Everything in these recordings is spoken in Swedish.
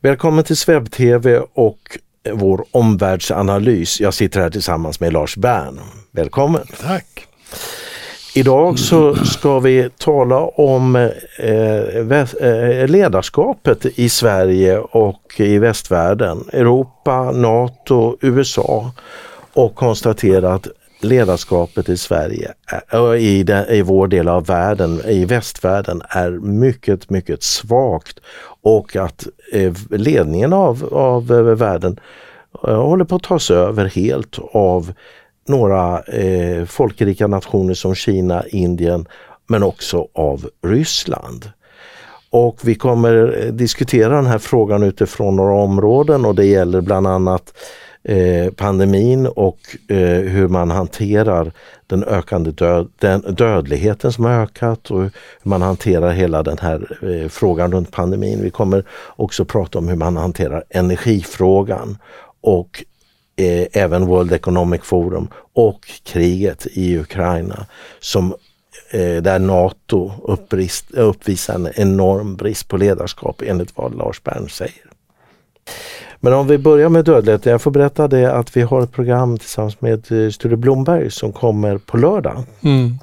Välkommen till SvebTV och vår omvärldsanalys. Jag sitter här tillsammans med Lars Bern. Välkommen! Tack! Idag så ska vi tala om eh, eh, ledarskapet i Sverige och i västvärlden, Europa, Nato, USA och konstatera att ledarskapet i Sverige, i, den, i vår del av världen, i västvärlden, är mycket, mycket svagt och att eh, ledningen av, av eh, världen eh, håller på att tas över helt av några eh, folkrika nationer som Kina, Indien men också av Ryssland. Och vi kommer diskutera den här frågan utifrån några områden och det gäller bland annat eh, pandemin och eh, hur man hanterar den ökande död, den dödligheten som har ökat och hur man hanterar hela den här eh, frågan runt pandemin. Vi kommer också prata om hur man hanterar energifrågan och eh, även World Economic Forum och kriget i Ukraina som eh, där Nato upprist, uppvisar en enorm brist på ledarskap enligt vad Lars Bern säger. Men om vi börjar med dödligheten. Jag får berätta det att vi har ett program tillsammans med eh, Sture Blomberg som kommer på lördag. Mm.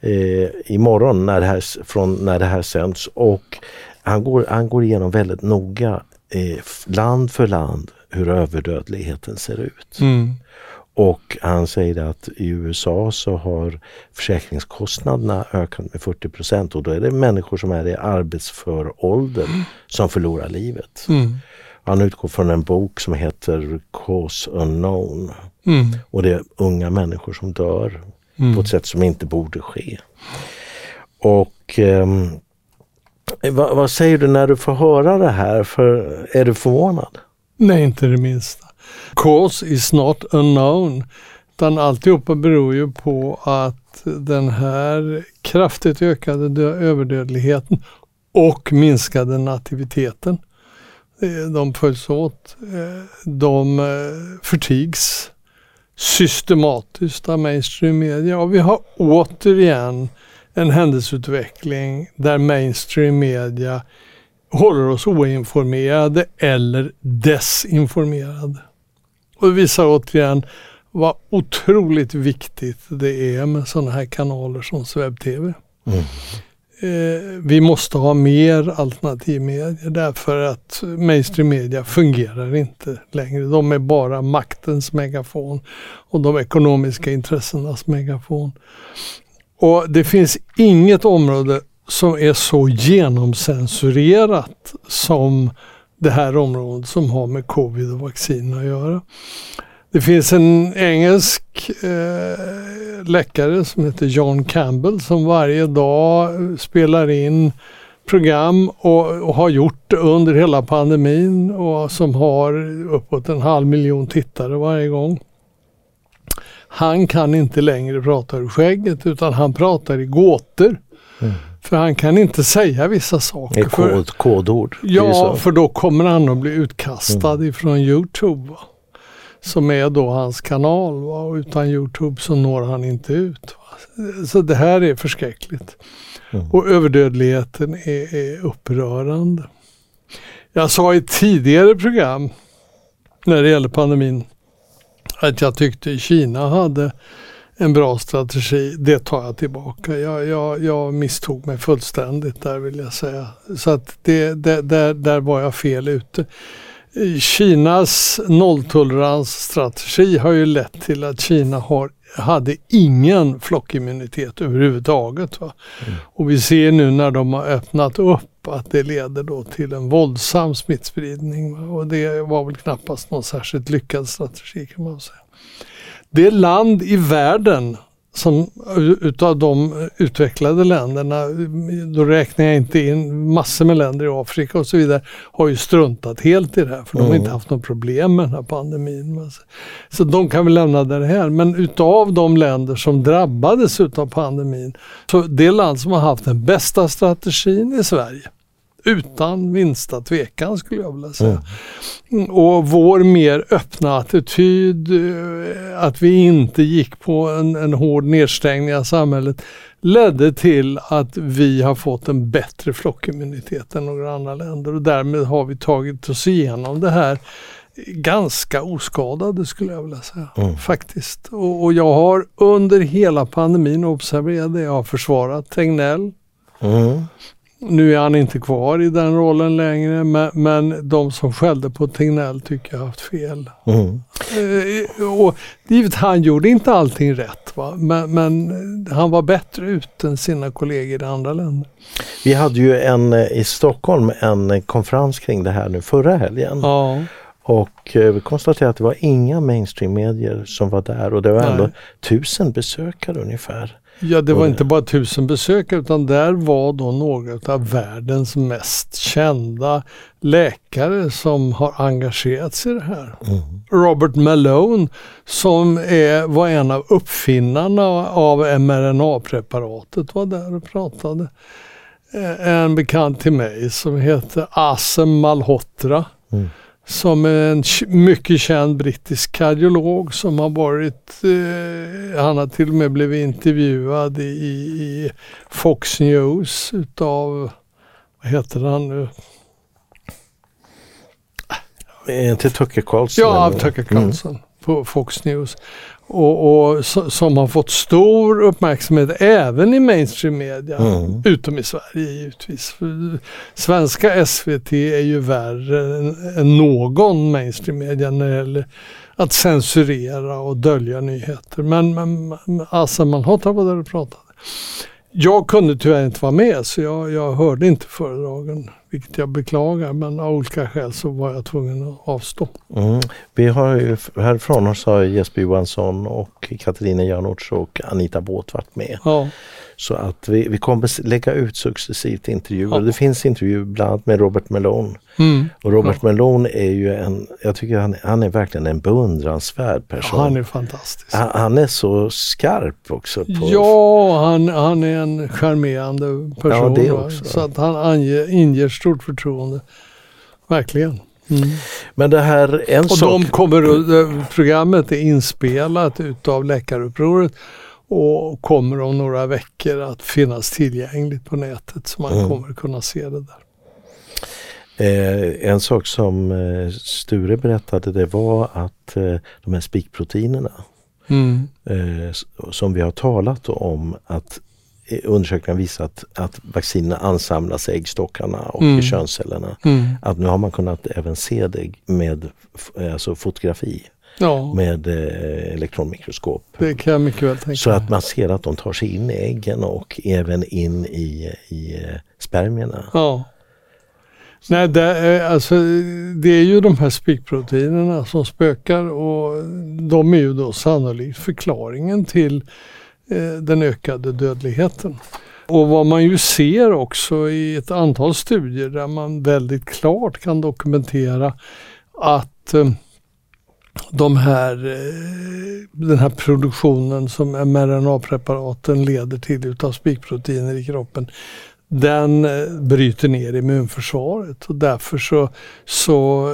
Eh, imorgon när det, här, från när det här sänds och han går, han går igenom väldigt noga eh, land för land hur överdödligheten ser ut. Mm. Och han säger att i USA så har försäkringskostnaderna ökat med 40% och då är det människor som är i arbetsför ålder som förlorar livet. Mm. Han utgår från en bok som heter Cause Unknown. Mm. Och det är unga människor som dör mm. på ett sätt som inte borde ske. Och eh, vad, vad, säger du när du får höra det här? För, är du förvånad? Nej, inte det minsta. Cause is not unknown. Utan alltihopa beror ju på att den här kraftigt ökade överdödligheten och minskade nativiteten Eh, de följs åt. Eh, de eh, förtigs systematiskt av mainstream media och vi har återigen en händelseutveckling där mainstream media håller oss oinformerade eller desinformerade. Och det visar återigen vad otroligt viktigt det är med sådana här kanaler som SvebTV. Mm Eh, vi måste ha mer alternativ media därför att mainstream media fungerar inte längre. De är bara maktens megafon och de ekonomiska intressenas megafon. Och det finns inget område som är så genomcensurerat som det här området som har med covid och vaccin att göra. Det finns en engelsk eh, läkare som heter John Campbell som varje dag spelar in program och, och, har gjort det under hela pandemin och som har uppåt en halv miljon tittare varje gång. Han kan inte längre prata ur skägget utan han pratar i gåtor. Mm. För han kan inte säga vissa saker. Det är kod, kodord. Ja, för då kommer han att bli utkastad mm. ifrån Youtube. Som är då hans kanal. Va? Och utan Youtube så når han inte ut. Va? Så det här är förskräckligt. Mm. Och överdödligheten är, är upprörande. Jag sa i tidigare program när det gäller pandemin att jag tyckte Kina hade en bra strategi. Det tar jag tillbaka. Jag, jag, jag misstog mig fullständigt där vill jag säga. Så att det, det, där, där var jag fel ute. Kinas nolltoleransstrategi har ju lett till att Kina har, hade ingen flockimmunitet överhuvudtaget. Va? Mm. Och vi ser nu när de har öppnat upp att det leder då till en våldsam smittspridning. Va? Och det var väl knappast någon särskilt lyckad strategi kan man säga. Det land i världen som utav de utvecklade länderna, då räknar jag inte in massor med länder i Afrika och så vidare, har ju struntat helt i det här för mm. de har inte haft något problem med den här pandemin. Så de kan vi lämna det här. Men utav de länder som drabbades utav pandemin, så det land som har haft den bästa strategin är Sverige. Utan minsta tvekan skulle jag vilja säga. Mm. Och vår mer öppna attityd, eh, att vi inte gick på en, en hård nedstängning av samhället ledde till att vi har fått en bättre flockimmunitet än några andra länder och därmed har vi tagit oss igenom det här ganska oskadade skulle jag vilja säga. Mm. Faktiskt. Och, och, jag har under hela pandemin observerat det. Jag har försvarat Tegnell. Mm. Nu är han inte kvar i den rollen längre men, men de som skällde på Tegnell tycker jag har haft fel. Mm. Eh, och givet han gjorde inte allting rätt va? Men, men, han var bättre ut än sina kollegor i andra länder. Vi hade ju en eh, i Stockholm en konferens kring det här nu förra helgen. Ja. Och eh, vi konstaterade att det var inga mainstream-medier som var där och det var ändå Nej. tusen besökare ungefär. Ja, det var inte bara tusen besökare utan där var då några av världens mest kända läkare som har engagerat sig i det här. Mm. Robert Malone som är, var en av uppfinnarna av mRNA-preparatet var där och pratade. Eh, en bekant till mig som heter Asem Malhotra. Mm som en mycket känd brittisk kardiolog som har varit, eh, han har till och med blivit intervjuad i, i Fox News utav, vad heter han nu? Inte Tucker Carlson? Ja, av Tucker Carlson mm. på Fox News och, och som har fått stor uppmärksamhet även i mainstream media, mm. utom i Sverige givetvis. Svenska SVT är ju värre än, än någon mainstream media när det gäller att censurera och dölja nyheter. Men, men alltså man har var där och pratade. Jag kunde tyvärr inte vara med så jag, jag hörde inte föredragen, vilket jag beklagar. Men av olika skäl så var jag tvungen att avstå. Mm. Vi har ju härifrån oss har Jesper Johansson och Katarina Janouch och Anita Båth varit med. Ja. Så att vi, vi kommer lägga ut successivt intervjuer. Ja. Det finns intervjuer bland annat med Robert Malone. Mm. Och Robert ja. Malone är ju en, jag tycker han, han är verkligen en beundransvärd person. Ja, han är fantastisk. Han, han, är så skarp också. På... Ja, han, han är en charmerande person. Ja, det också. Så att han anger, inger stort förtroende. Verkligen. Mm. Men det här en och sak... de kommer, programmet är inspelat utav Läkarupproret och kommer om några veckor att finnas tillgängligt på nätet så man mm. kommer kunna se det där. Eh, en sak som eh, Sture berättade det var att eh, de här spikproteinerna mm. Eh, som vi har talat om att undersökningar visat att vaccinerna ansamlas i äggstockarna och mm. i könscellerna. Mm. Att nu har man kunnat även se det med alltså fotografi ja. med eh, elektronmikroskop. Det kan jag mycket väl tänka Så att man ser att de tar sig in i äggen och även in i, i eh, spermierna. Ja. Nej, det är, alltså, det är ju de här spikproteinerna som spökar och de är ju då sannolikt förklaringen till eh, Eh, den ökade dödligheten. Och vad man ju ser också i ett antal studier där man väldigt klart kan dokumentera att eh, de här, eh, den här produktionen som mRNA-preparaten leder till utav spikproteiner i kroppen den eh, bryter ner immunförsvaret och därför så, så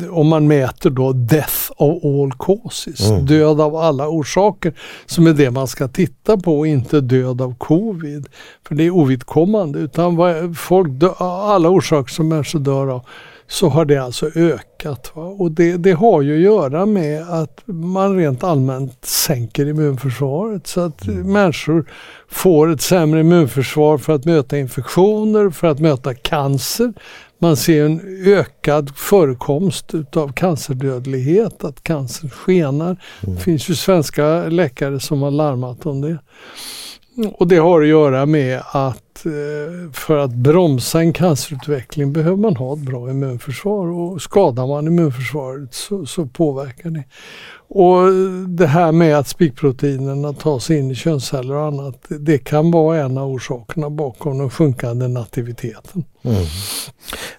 eh, om man mäter då death of all causes, mm. död av alla orsaker, som är det man ska titta på, inte död av covid. För det är ovidkommande, utan vad, folk dö, alla orsaker som människor dör av så har det alltså ökat. Va? Och det, det, har ju att göra med att man rent allmänt sänker immunförsvaret så att mm. människor får ett sämre immunförsvar för att möta infektioner, för att möta cancer. Man ser en ökad förekomst utav cancerdödlighet, att cancer skenar. Mm. Det finns ju svenska läkare som har larmat om det. Och det har att göra med att att eh, för att bromsa en cancerutveckling behöver man ha ett bra immunförsvar och skadar man immunförsvaret så, så påverkar det. Och det här med att spikproteinerna tar sig in i könsceller och annat, det kan vara en av orsakerna bakom den sjunkande nativiteten. Mm.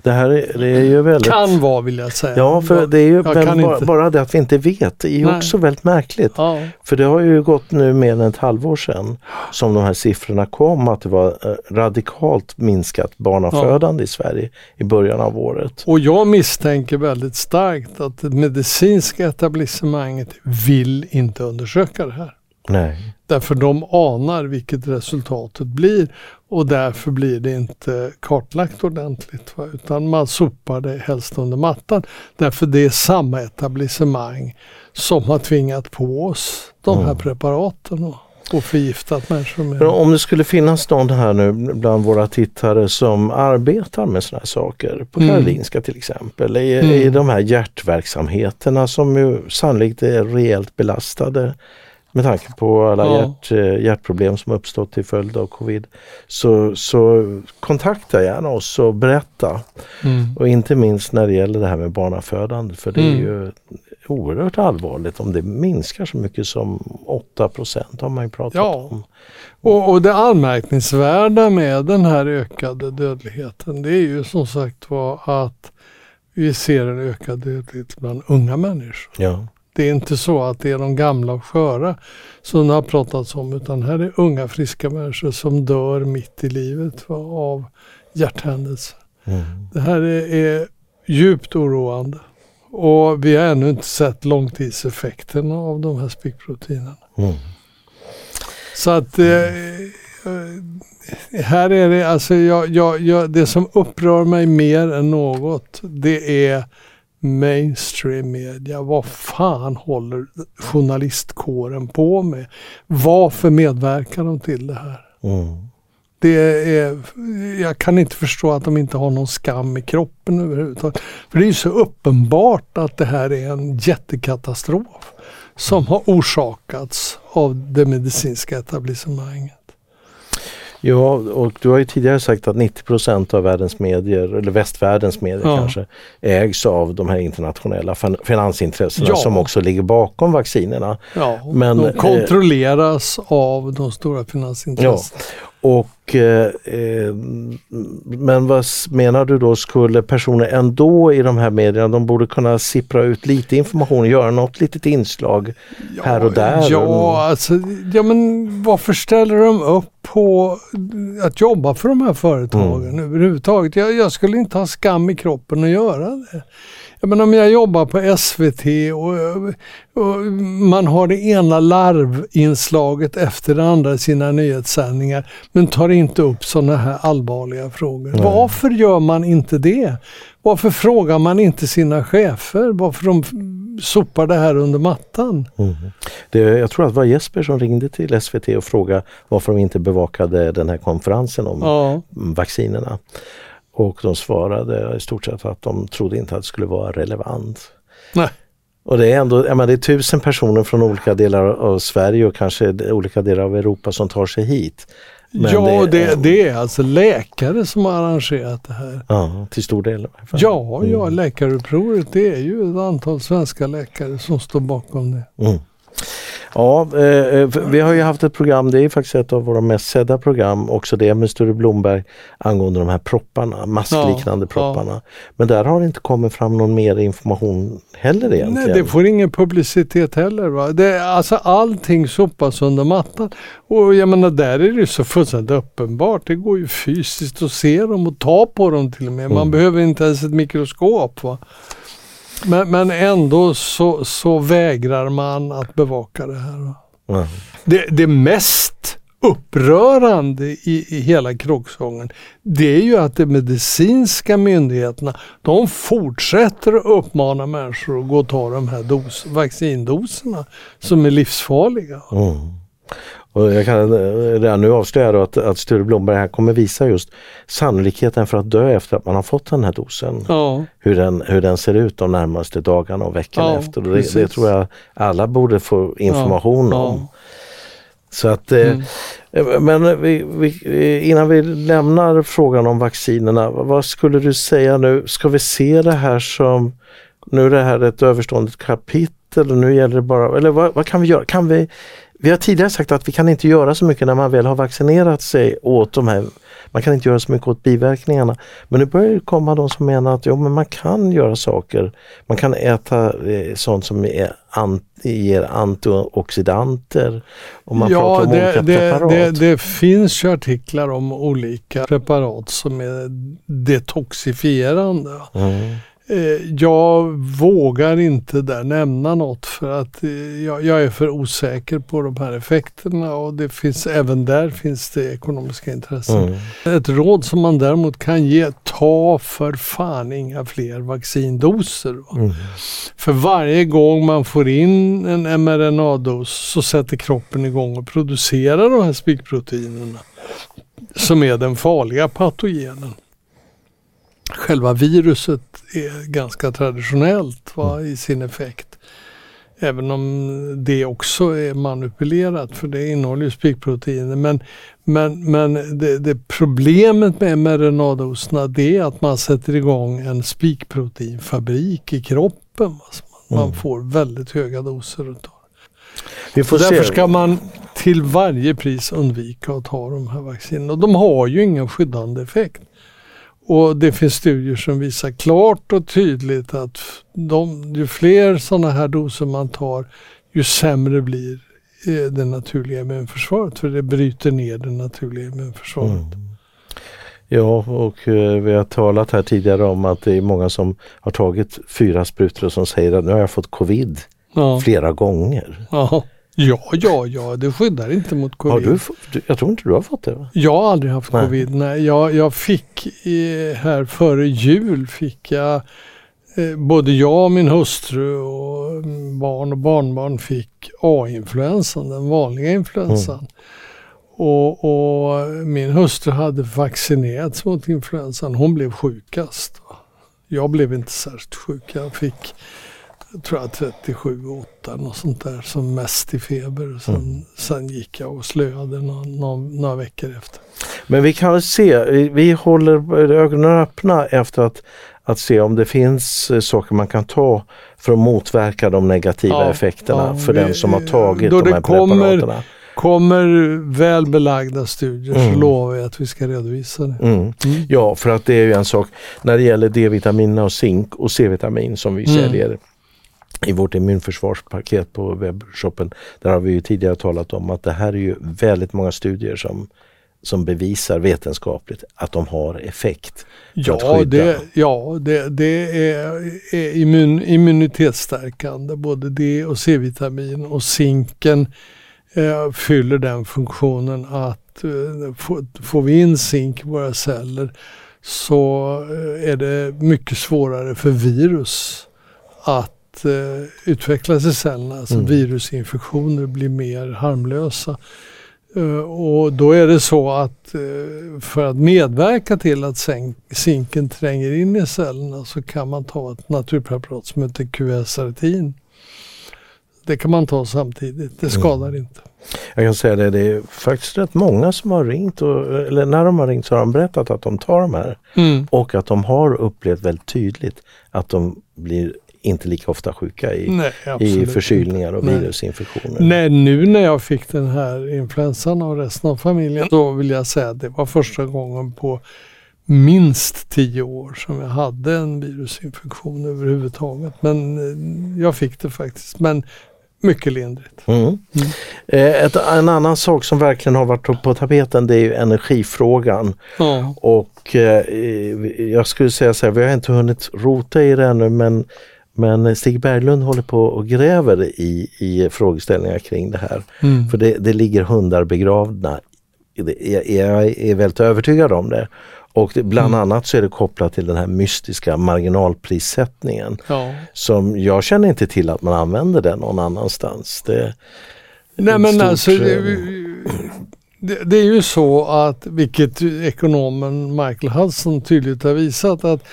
Det här är, det är ju väldigt... Kan vara vill jag säga. Ja, för det är ju bara, bara, det att vi inte vet det är ju också väldigt märkligt. Ja. För det har ju gått nu mer än ett halvår sedan som de här siffrorna kom att det var radikalt minskat barnafödande i Sverige i början av året. Och jag misstänker väldigt starkt att det medicinska etablissemanget vill inte undersöka det här. Nej. Därför de anar vilket resultatet blir och därför blir det inte kartlagt ordentligt. Va? Utan man sopar det helst under mattan. Därför det är samma etablissemang som har tvingat på oss de här Mm. preparaten och, förgiftat människor med om det skulle finnas någon här nu bland våra tittare som arbetar med sådana här saker, på Mm. Karolinska till exempel, i, Mm. i de här hjärtverksamheterna som ju sannolikt är rejält belastade med tanke på alla Ja. hjärt, eh, hjärtproblem som uppstått till följd av covid. Så, så kontakta gärna oss och berätta. Mm. Och inte minst när det gäller det här med barnafödande för det är Mm. ju oerhört allvarligt om det minskar så mycket som 8% har man ju pratat Ja. om. Och, och det anmärkningsvärda med den här ökade dödligheten det är ju som sagt var att vi ser en ökad dödlighet bland unga människor. Ja. Det är inte så att det är de gamla och sköra som det har pratats om utan här är unga friska människor som dör mitt i livet av hjärthändelser. Mm. Det här är, är djupt oroande och vi har ännu inte sett långtidseffekterna av de här spikproteinerna. Mm. Så att eh, eh, här är det alltså jag, jag, jag, det som upprör mig mer än något det är mainstream media. Vad fan håller journalistkåren på med? Varför medverkar de till det här? Mm. Det är, jag kan inte förstå att de inte har någon skam i kroppen överhuvudtaget. För det är ju så uppenbart att det här är en jättekatastrof som har orsakats av det medicinska etablissemanget. Ja, och du har ju tidigare sagt att 90% av världens medier, eller västvärldens medier Ja. kanske, ägs av de här internationella fin- finansintressena Ja. som också ligger bakom vaccinerna. Ja, Men, de eh, kontrolleras av de stora finansintressena. Och, eh, eh, men vad menar du då, skulle personer ändå i de här medierna, de borde kunna sippra ut lite information, göra något litet inslag här och där? Ja, alltså, ja, men varför ställer de upp på att jobba för de här företagen Mm. överhuvudtaget? Jag, jag skulle inte ha skam i kroppen att göra det. Jag menar, om jag jobbar på SVT och, och man har det ena larvinslaget efter det andra i sina nyhetssändningar men tar inte upp sådana här allvarliga frågor. Nej. Varför gör man inte det? Varför frågar man inte sina chefer varför de sopar det här under mattan? Mm. Det, jag tror att det var Jesper som ringde till SVT och frågade varför de inte bevakade den här konferensen om Ja, vaccinerna. Och de svarade i stort sett att de trodde inte att det skulle vara relevant. Nej. Och det är ändå, jag menar, det är tusen personer från olika delar av Sverige och kanske olika delar av Europa som tar sig hit. Men ja det, är- det, är alltså läkare som har arrangerat det här. Ja, till stor del. Ja, ja, Mm. läkarupproret det är ju ett antal svenska läkare som står bakom det. Mm. Ja, eh, eh, vi har ju haft ett program, det är faktiskt ett av våra mest sedda program, också det med Sture Blomberg angående de här propparna, maskliknande Ja, propparna. Men där har det inte kommit fram någon mer information heller egentligen. Nej, det får ingen publicitet heller. Va? Det, alltså allting sopas under mattan. Och jag menar där är det så fullständigt uppenbart. Det går ju fysiskt att se dem och ta på dem till och med. Man Mm. behöver inte ens ett mikroskop. Va? Men, men ändå så, så vägrar man att bevaka det här. Ja. Det, det mest upprörande i, i hela kråksången det är ju att de medicinska myndigheterna de fortsätter att uppmana människor att gå och ta de här dos, vaccindoserna som är livsfarliga. Mm. Och jag kan redan nu avslöja att, att Sture Blomberg här kommer visa just sannolikheten för att dö efter att man har fått den här dosen. Ja, Hur den, hur den ser ut de närmaste dagarna och veckorna Ja, efter. Och det, det tror jag alla borde få information Ja, om. ja. Så att, eh, Mm. Men vi, vi, innan vi lämnar frågan om vaccinerna, vad skulle du säga nu? Ska vi se det här som nu är det här ett överståndet kapitel och nu gäller det bara, eller vad, vad kan vi göra? Kan vi, vi har tidigare sagt att vi kan inte göra så mycket när man väl har vaccinerat sig åt de här man kan inte göra så mycket åt biverkningarna. Men nu börjar det komma de som menar att jo, men man kan göra saker. Man kan äta eh, sånt som är ant, ger antioxidanter. Och man ja, pratar om det, olika det, preparat. det, det finns ju artiklar om olika preparat som är detoxifierande. Mm. Eh, Jag vågar inte där nämna något för att eh, jag, jag är för osäker på de här effekterna och det finns även där finns det ekonomiska intressen. Mm. Ett råd som man däremot kan ge, ta för fan inga fler vaccindoser. va. Mm. För varje gång man får in en mRNA-dos så sätter kroppen igång och producerar de här spikproteinerna som är den farliga patogenen. Själva viruset är ganska traditionellt va, i sin effekt. Även om det också är manipulerat för det innehåller ju spikproteiner. Men, men, men det, det problemet med mRNA-doserna det är att man sätter igång en spikproteinfabrik i kroppen. va. Så man, man Mm. får väldigt höga doser utav Vi får därför ska man till varje pris undvika att ta de här vaccinerna. De har ju ingen skyddande effekt. Och det finns studier som visar klart och tydligt att de, ju fler sådana här doser man tar, ju sämre blir eh, det naturliga immunförsvaret. För det bryter ner det naturliga immunförsvaret. Mm. Ja, och eh, vi har talat här tidigare om att det är många som har tagit fyra sprutor och som säger att nu har jag fått covid Ja. flera gånger. Ja. Ja, ja, ja, det skyddar inte mot covid. Har du, jag tror inte du har fått det va? Jag har aldrig haft Nej. covid. Nej, jag, jag fick eh, här före jul fick jag eh, både jag och min hustru och mm, barn och barnbarn fick A-influensan, den vanliga influensan. Och, och min hustru hade vaccinerats mot influensan. Hon blev sjukast. Jag blev inte särskilt sjuk. Jag fick tror jag 37, 8 något sånt där som mest i feber. Sen, Mm. sen gick jag och slöade några, några, några veckor efter. Men vi kan väl se, vi- vi håller ögonen öppna efter att, att se om det finns eh, saker man kan ta för att motverka de negativa Ja, effekterna ja, för vi- den som har tagit då de här kommer- preparaten. Kommer väl belagda studier Mm. så lovar jag att vi ska redovisa det. Mm. Mm. Ja, för att det är ju en sak när det gäller D-vitamin och zink och C-vitamin som vi Mm. säljer i vårt immunförsvarspaket på webbshoppen. Där har vi ju tidigare talat om att det här är ju väldigt många studier som, som bevisar vetenskapligt att de har effekt. Ja, det, ja det, det är, är immun, immunitetsstärkande. Både D och C-vitamin och zinken eh, fyller den funktionen att eh, få, får vi in zink i våra celler så eh, är det mycket svårare för virus att eh, utvecklas i cellerna. Alltså Mm. virusinfektioner blir mer harmlösa. Eh, Och då är det så att eh, för att medverka till att zink- zinken tränger in i cellerna så kan man ta ett naturpreparat som heter QS-artin. Det kan man ta samtidigt, det skadar inte. Jag kan säga det, det är faktiskt rätt många som har ringt och, eller när de har ringt så har de berättat att de tar de här Mm. och att de har upplevt väldigt tydligt att de blir inte lika ofta sjuka i, Nej, i förkylningar och Nej. virusinfektioner. Nej, nu när jag fick den här influensan av resten av familjen så vill jag säga att det var första gången på minst tio år som jag hade en virusinfektion överhuvudtaget. Men eh, jag fick det faktiskt, men mycket lindrigt. Mm. Eh, Ett, en annan sak som verkligen har varit på tapeten det är energifrågan. Ja. Och eh, jag skulle säga så här, vi har inte hunnit rota i det ännu men, men Stig Berglund håller på och gräver i, i frågeställningar kring det här. Mm. För det, det ligger hundar begravna. Det- Jag, jag är väldigt övertygad om det. Och det, bland Mm. annat så är det kopplat till den här mystiska marginalprissättningen. Ja. Som jag känner inte till att man använder den någon annanstans. Det, Nej men stort, alltså det, det, det är ju så att, vilket ekonomen Michael Hudson tydligt har visat, att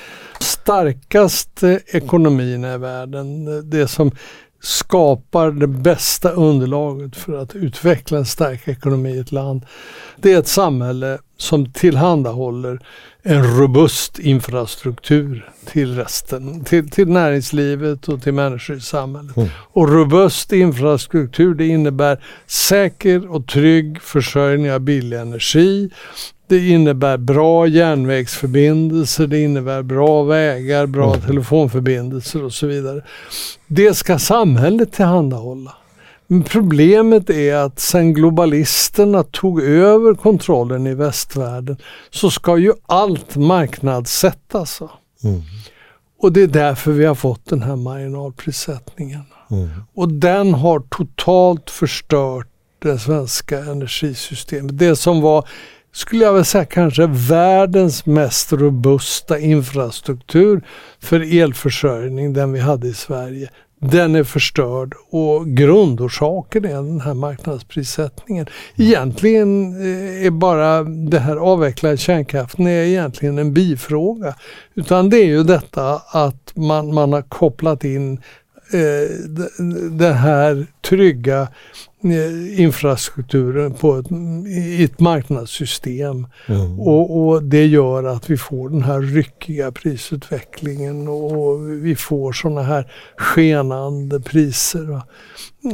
starkaste ekonomierna i världen, det som skapar det bästa underlaget för att utveckla en stark ekonomi i ett land, det är ett samhälle som tillhandahåller en robust infrastruktur till resten, till, till näringslivet och till människor i samhället. Mm. Och robust infrastruktur det innebär säker och trygg försörjning av billig energi. Det innebär bra järnvägsförbindelser, det innebär bra vägar, bra mm. telefonförbindelser och så vidare. Det ska samhället tillhandahålla. Men problemet är att sen globalisterna tog över kontrollen i västvärlden så ska ju allt marknadssättas. Mm. Och det är därför vi har fått den här marginalprissättningen. Mm. Och den har totalt förstört det svenska energisystemet. Det som var, skulle jag vilja säga, kanske världens mest robusta infrastruktur för elförsörjning, den vi hade i Sverige den är förstörd och grundorsaken är den här marknadsprissättningen. Egentligen eh, är bara det här avvecklade kärnkraften är egentligen en bifråga. Utan det är ju detta att man, man har kopplat in eh, den här trygga infrastrukturen på ett, i ett marknadssystem. Mm. Och, och, det gör att vi får den här ryckiga prisutvecklingen och vi får sådana här skenande priser. Va?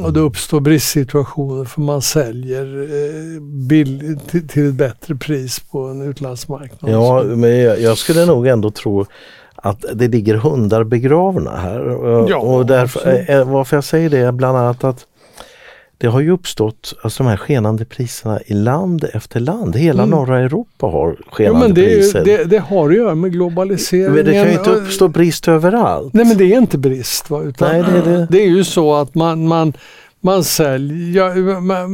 Och det uppstår bristsituationer för man säljer eh, bill, till, till, ett bättre pris på en utlandsmarknad. Ja, men jag, jag skulle nog ändå tro att det ligger hundar begravna här. Ja, och därför, eh, varför jag säger det är bland annat att det har ju uppstått alltså de här skenande priserna i land efter land. Hela mm. norra Europa har skenande jo, men det priser. Det, det, har att göra med globaliseringen. Men det kan ju inte uppstå brist överallt. Nej men det är inte brist. Va? Utan Nej, det, är det. det är ju så att man, man, man säljer, man,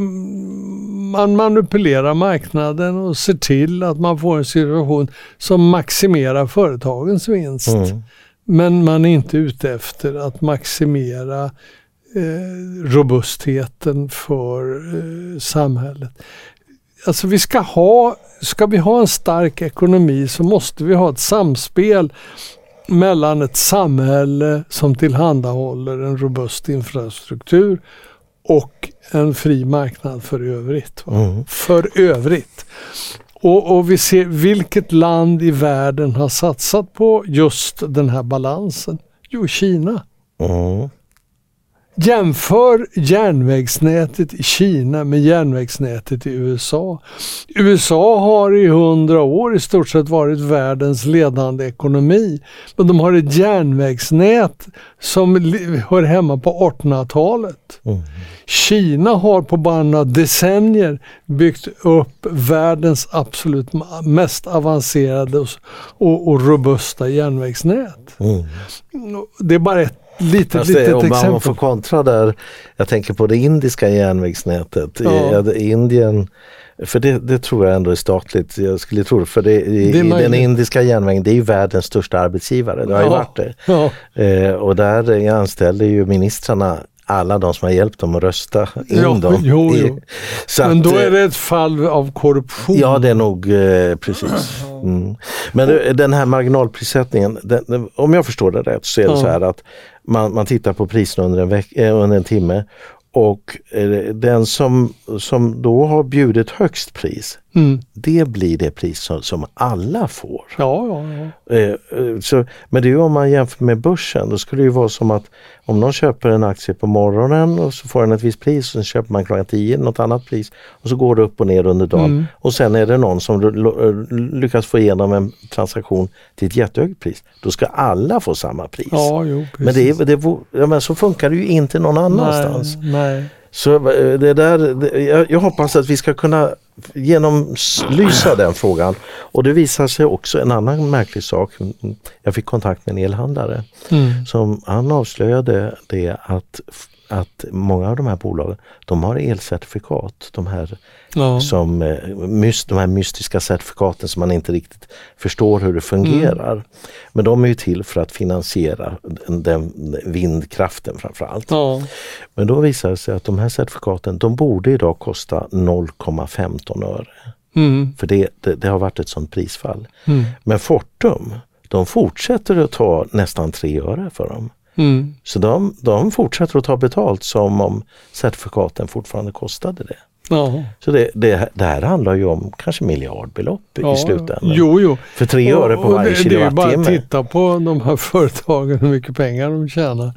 man manipulerar marknaden och ser till att man får en situation som maximerar företagens vinst. Mm. Men man är inte ute efter att maximera eh, robustheten för eh, samhället. Alltså vi ska ha, ska vi ha en stark ekonomi så måste vi ha ett samspel mellan ett samhälle som tillhandahåller en robust infrastruktur och en fri marknad för övrigt. Mm. För övrigt. Och, och, vi ser vilket land i världen har satsat på just den här balansen? Jo, Kina. Mm. Jämför järnvägsnätet i Kina med järnvägsnätet i USA. USA har i hundra år i stort sett varit världens ledande ekonomi. Men de har ett järnvägsnät som hör hemma på 1800-talet. Mm. Kina har på bara några decennier byggt upp världens absolut mest avancerade och, och robusta järnvägsnät. Mm. Det är bara ett litet, Fast litet om exempel. man får kontra där, jag tänker på det indiska järnvägsnätet. Ja. I, Indien, för det, det, tror jag ändå är statligt. Jag skulle tro för det, i, det i den indiska järnvägen, det är ju världens största arbetsgivare. Det har ju varit det. Ja. Eh, och där anställer ju ministrarna alla de som har hjälpt dem att rösta in ja, dem. Jo, jo. Så Men då är det ett fall av korruption. Ja, det är nog eh, precis. Mm. Men den här marginalprissättningen, den, om jag förstår det rätt så är det ja. så här att man, man tittar på priserna under en, veck, eh, under en timme och eh, den som, som då har bjudit högst pris, mm. det blir det pris som, som alla får. Ja, ja, ja. Eh, så, men det är om man jämför med börsen, då skulle det ju vara som att om någon köper en aktie på morgonen och så får den ett visst pris och sen köper man klockan 10 något annat pris och så går det upp och ner under dagen mm. och sen är det någon som lyckas få igenom en transaktion till ett jättehögt pris. Då ska alla få samma pris. Ja, jo, men, det, det, ja, men så funkar det ju inte någon annanstans. Nej, nej. Så eh, det där, jag, hoppas att vi ska kunna genomlysa den frågan. Och det visar sig också en annan märklig sak. Jag fick kontakt med en elhandlare mm. som han avslöjade det att att många av de här bolagen de har elcertifikat. De här, ja. som, eh, de här mystiska certifikaten som man inte riktigt förstår hur det fungerar. Mm. Men de är ju till för att finansiera den, vindkraften framförallt. Ja. Men då visar det sig att de här certifikaten de borde idag kosta 0,15 öre. Mm. För det, det, det, har varit ett sånt prisfall. Mm. Men Fortum de fortsätter att ta nästan 3 öre för dem. Mm. Så de, de fortsätter att ta betalt som om certifikaten fortfarande kostade det. Ja. Så det, det, det här handlar ju om kanske miljardbelopp Ja, i slutändan. Jo, jo. För tre öre på varje det, det är bara att kilowattimme. titta på de här företagen, hur mycket pengar de tjänar.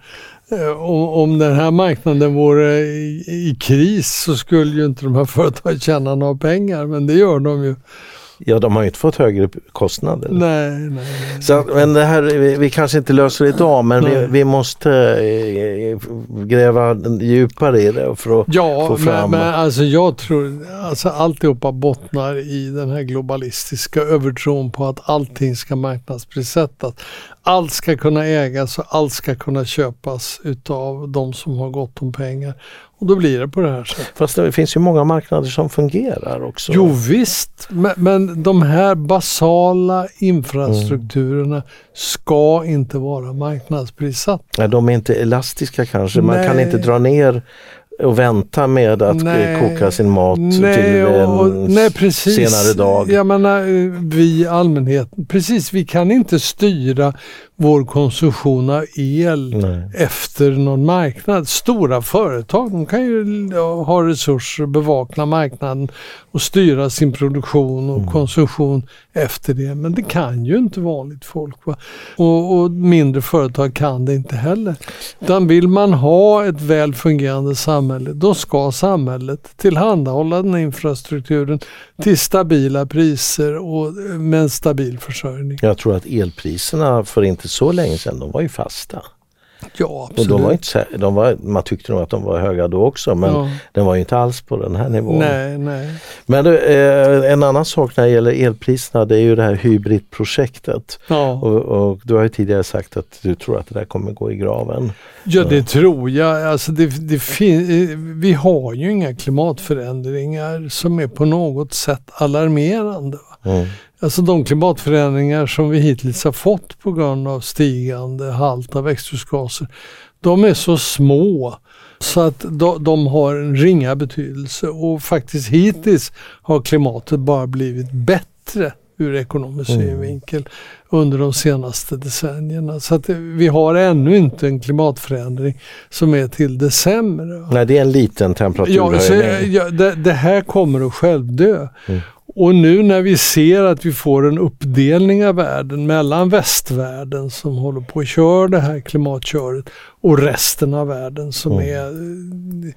Eh, Om, om den här marknaden vore i, i kris så skulle ju inte de här företagen tjäna några pengar, men det gör de ju. Ja, de har ju inte fått högre kostnader. Nej, nej. nej. Så, men det här, vi, vi kanske inte löser det idag men vi, vi måste eh, gräva djupare i det för att Ja, få fram... men, men alltså jag tror alltså alltihopa bottnar i den här globalistiska övertron på att allting ska marknadsprissättas. Allt ska kunna ägas och allt ska kunna köpas utav de som har gott om pengar. Och då blir det på det här sättet. Fast det finns ju många marknader som fungerar också. Jo visst, men, men de här basala infrastrukturerna ska inte vara marknadsprissatta. Nej, de är inte elastiska kanske. Man kan Nej. inte dra ner och vänta med att Nej. eh, koka sin mat Nej, till en och, nej, precis. senare dag. Jag menar, eh, vi allmänheten, precis, vi kan inte styra vår konsumtion av el Nej. efter någon marknad. Stora företag de kan ju ha resurser att bevaka marknaden och styra sin produktion och konsumtion efter det. Men det kan ju inte vanligt folk. Va? Och, och mindre företag kan det inte heller. Utan vill man ha ett väl fungerande samhälle, då ska samhället tillhandahålla den infrastrukturen till stabila priser och eh, med en stabil försörjning. Jag tror att elpriserna för inte så länge sedan, de var ju fasta. Ja, Och absolut. de var inte, de var, man tyckte nog att de var höga då också men Ja. den var ju inte alls på den här nivån. Nej, nej. Men du, eh, en annan sak när det gäller elpriserna det är ju det här hybridprojektet. Ja. Och, och du har ju tidigare sagt att du tror att det där kommer gå i graven. Ja, det tror jag. Alltså det, det eh, vi har ju inga klimatförändringar som är på något sätt alarmerande. Mm. Alltså de klimatförändringar som vi hittills har fått på grund av stigande halt av växthusgaser, de är så små så att de, de har en ringa betydelse och faktiskt hittills har klimatet bara blivit bättre ur ekonomisk Mm. synvinkel under de senaste decennierna. Så att vi har ännu inte en klimatförändring som är till det sämre. Nej, det är en liten Ja, temperaturhöjning. så, ja, det, det här kommer att självdö. Mm. Och nu när vi ser att vi får en uppdelning av världen mellan västvärlden som håller på att köra det här klimatköret och resten av världen som Mm. är eh,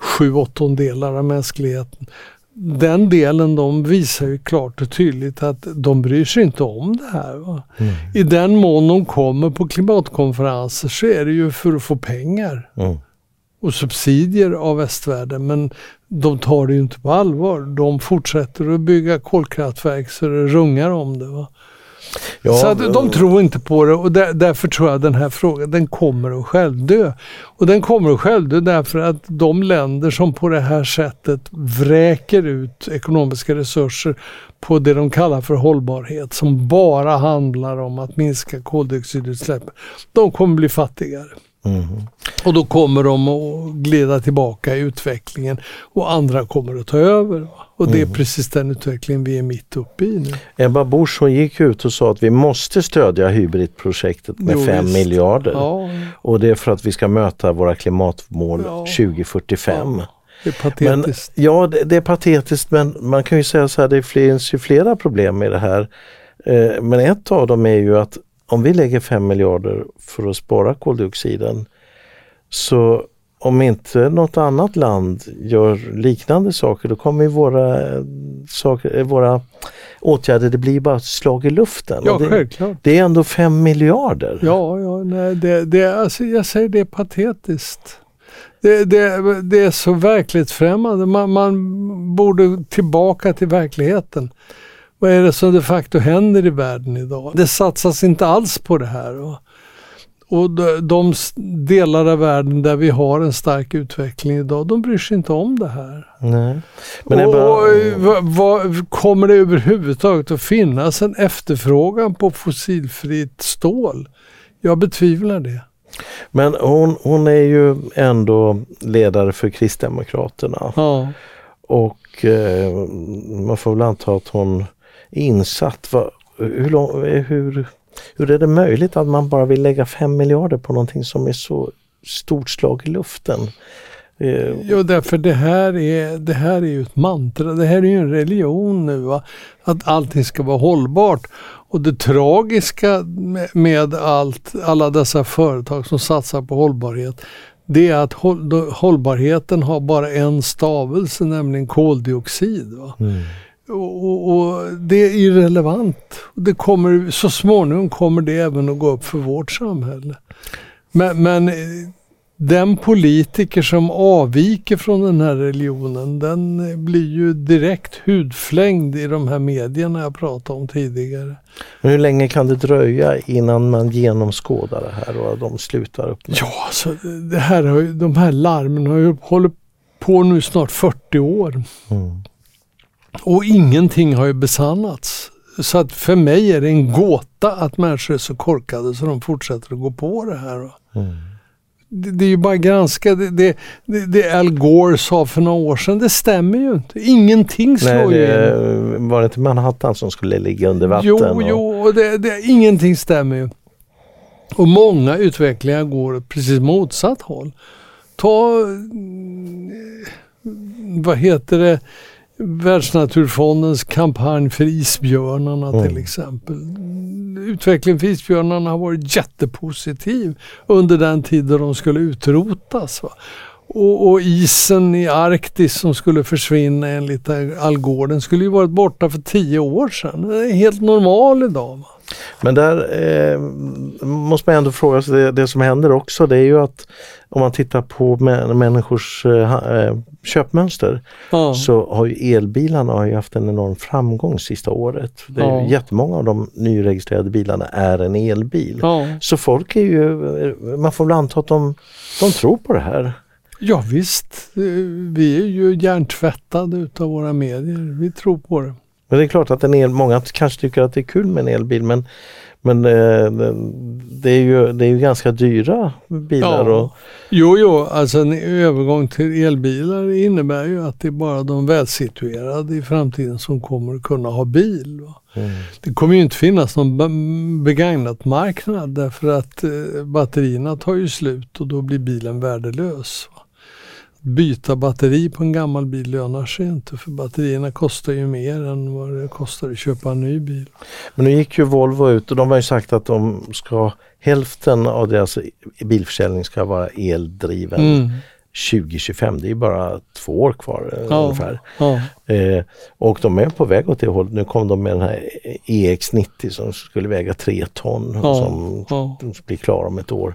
sju åttondelar av mänskligheten. Den delen de visar ju klart och tydligt att de bryr sig inte om det här. Mm. I den mån de kommer på klimatkonferenser så är det ju för att få pengar Mm. Och subsidier av västvärlden men de tar det ju inte på allvar. De fortsätter att bygga kolkraftverk så det rungar om det. Va? Ja, så att de tror inte på det och där, därför tror jag den här frågan den kommer att självdö. Och den kommer att självdö därför att de länder som på det här sättet vräker ut ekonomiska resurser på det de kallar för hållbarhet som bara handlar om att minska koldioxidutsläpp. De kommer bli fattigare. Mm. Och då kommer de att glida tillbaka i utvecklingen och andra kommer att ta över. Och det är Mm. precis den utvecklingen vi är mitt uppe i nu. Ebba Busch hon gick ut och sa att vi måste stödja hybridprojektet med Jo, 5 visst. miljarder. Ja, Och det är för att vi ska möta våra klimatmål Ja. 2045. det är patetiskt. Ja, det, det är patetiskt men man kan ju säga så här, det finns ju flera problem med det här. Eh, men ett av dem är ju att om vi lägger 5 miljarder för att spara koldioxiden så om inte något annat land gör liknande saker då kommer våra, saker, eh, våra åtgärder, det blir bara ett slag i luften. ja, det, självklart. det är ändå 5 miljarder. Ja, ja nej, det, det, alltså, jag säger det är patetiskt. Det, det, det är så verklighetsfrämmande. Man, man borde tillbaka till verkligheten. Vad är det som de facto händer i världen idag? Det satsas inte alls på det här. Och de, delar av världen där vi har en stark utveckling idag, de bryr sig inte om det här. Nej. Men och, bara, och, vad, vad, kommer det överhuvudtaget att finnas en efterfrågan på fossilfritt stål? Jag betvivlar det. men hon, hon är ju ändå ledare för Kristdemokraterna. Ja. Och eh, man får väl anta att hon insatt. Vad, hur, lång, hur, hur är det möjligt att man bara vill lägga 5 miljarder på någonting som är så stort slag i luften? Eh, Jo, därför det här, är, det här är ju ett mantra. Det här är ju en religion nu. Va? Att allting ska vara hållbart. Och det tragiska med, allt, alla dessa företag som satsar på hållbarhet, det är att håll, hållbarheten har bara en stavelse, nämligen koldioxid. Va? mm. Och, och, det är irrelevant. Det kommer, så småningom kommer det även att gå upp för vårt samhälle. Men, men eh, den politiker som avviker från den här religionen, den eh, blir ju direkt hudflängd i de här medierna jag pratade om tidigare. Men hur länge kan det dröja innan man genomskådar det här och de slutar upp med Ja, alltså, det här har ju, de här larmen har ju hållit på nu snart 40 år. Mm. Och ingenting har ju besannats. Så att för mig är det en gåta att människor är så korkade så de fortsätter att gå på det här. Mm. Det, det är ju bara att granska. Det, det, det, det Al Gore sa för några år sedan, det stämmer ju inte. Ingenting slår Nej, ju in. det, var det inte Manhattan som skulle ligga under vatten? Jo, och- jo, det, det, ingenting stämmer ju. Och många utvecklingar går precis motsatt håll. Ta, mm, vad heter det, Världsnaturfondens kampanj för isbjörnarna Mm. till exempel. Utvecklingen för isbjörnarna har varit jättepositiv under den tid då de skulle utrotas. Va? Och, och isen i Arktis som skulle försvinna enligt Al Gore, den skulle ju varit borta för tio år sedan. Den är helt normal idag. Va? Men där eh, måste man ändå fråga sig, det, det som händer också det är ju att om man tittar på mä- människors eh, eh, köpmönster Ja. så har ju elbilarna har ju haft en enorm framgång sista året. Det är Ja. Jättemånga av de nyregistrerade bilarna är en elbil. Ja. Så folk är ju, man får väl anta att de, de tror på det här. ja visst, Eh, vi är ju hjärntvättade utav våra medier. Vi tror på det. Men det är klart att en el, många kanske tycker att det är kul med en elbil men, men eh, det, är ju, det är ju ganska dyra bilar. Ja. Och, Jo, jo, alltså en övergång till elbilar innebär ju att det är bara de välsituerade i framtiden som kommer att kunna ha bil. Mm. Det kommer ju inte finnas någon be- begagnat marknad därför att eh, batterierna tar ju slut och då blir bilen värdelös. Va? Byta batteri på en gammal bil lönar sig inte för batterierna kostar ju mer än vad det kostar att köpa en ny bil. Men nu gick ju Volvo ut och de har ju sagt att de ska hälften av deras bilförsäljning ska vara eldriven Mm. 2025. Det är bara två år kvar eh, Ja. ungefär. Ja. Eh, och de är på väg åt det hållet. Nu kom de med den här EX90 som skulle väga 3 ton Ja. som blir klar om ett år.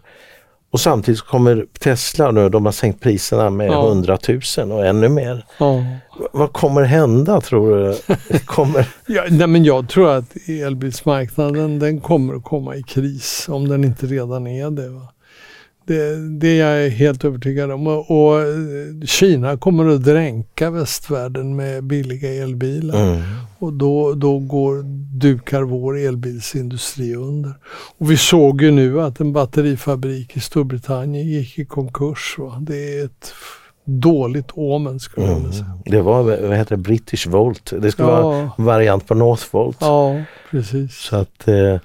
Och samtidigt kommer Tesla nu, de har sänkt priserna med Ja. 100 000 och ännu mer. Ja. Vad kommer hända tror du? kommer, Ja, nej, men jag tror att elbilsmarknaden den kommer att komma i kris om den inte redan är det. Va? Det, det är jag helt övertygad om. Och, och eh, Kina kommer att dränka västvärlden med billiga elbilar. mm. Och då, då går, dukar vår elbilsindustri under. Och vi såg ju nu att en batterifabrik i Storbritannien gick i konkurs. Va? Det är ett dåligt omen skulle jag vilja säga. Mm. Det var, vad heter det, British Volt. Det skulle vara Ja, en variant på Northvolt. ja, precis. Så att, eh,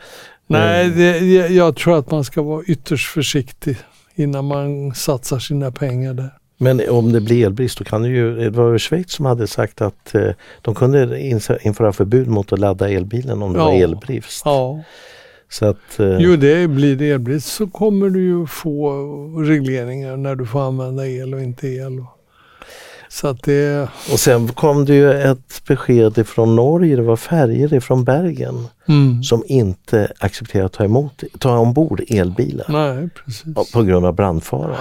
Nej, Mm. det, jag tror att man ska vara ytterst försiktig innan man satsar sina pengar där. men om det blir elbrist då kan det ju, det var ju Schweiz som hade sagt att eh, de kunde införa förbud mot att ladda elbilen om det Ja. var elbrist. Ja. Så att, eh, Jo, det blir det elbrist så kommer du ju få regleringar när du får använda el och inte el. Så att det... och sen kom det ju ett besked från Norge, det var färger ifrån Bergen Mm. som inte accepterar att ta, emot, ta ombord elbilar Nej, precis. på grund av brandfara.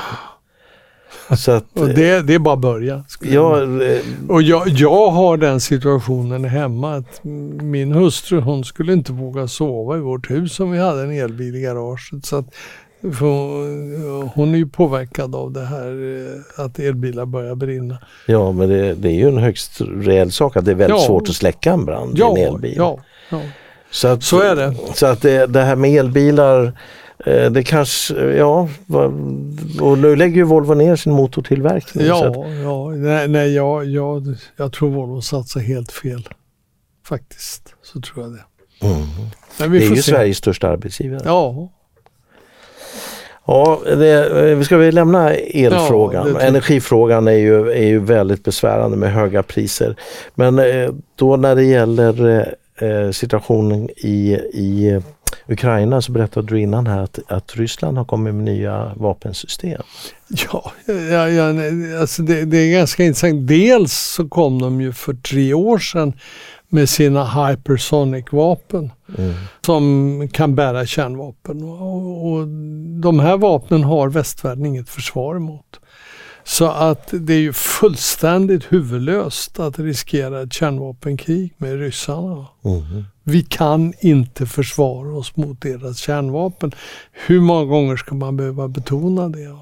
Så att, Och det, det är bara skulle jag ja, eh, Och jag, jag har den situationen hemma att min hustru hon skulle inte våga sova i vårt hus om vi hade en elbil i garaget. Så att, hon, är ju påverkad av det här eh, att elbilar börjar brinna. ja men det, det är ju en högst reell sak att det är väldigt Ja. svårt att släcka en brand i Ja, en elbil. ja, ja. Så, att, Så är det. Så att det, det här med elbilar, eh, det kanske, ja, och nu lägger ju Volvo ner sin motortillverkning. så att, Ja, ja nej, nej jag, jag, jag tror Volvo satsar helt fel. Faktiskt, så tror jag det. mm. Det är ju se. Sveriges största arbetsgivare. Ja, Ja, det, vi ska väl lämna elfrågan. Ja, Energifrågan är ju, är ju väldigt besvärande med höga priser. Men eh, då när det gäller eh, situationen i, i Ukraina så berättade du innan här att, att Ryssland har kommit med nya vapensystem. Ja, ja, ja alltså det, det, är ganska intressant. Dels så kom de ju för tre år sedan med sina hypersonic-vapen mm. som kan bära kärnvapen. Och, och, de här vapnen har västvärlden inget försvar emot. Så att det är ju fullständigt huvudlöst att riskera ett kärnvapenkrig med ryssarna. Mm. Vi kan inte försvara oss mot deras kärnvapen. Hur många gånger ska man behöva betona det?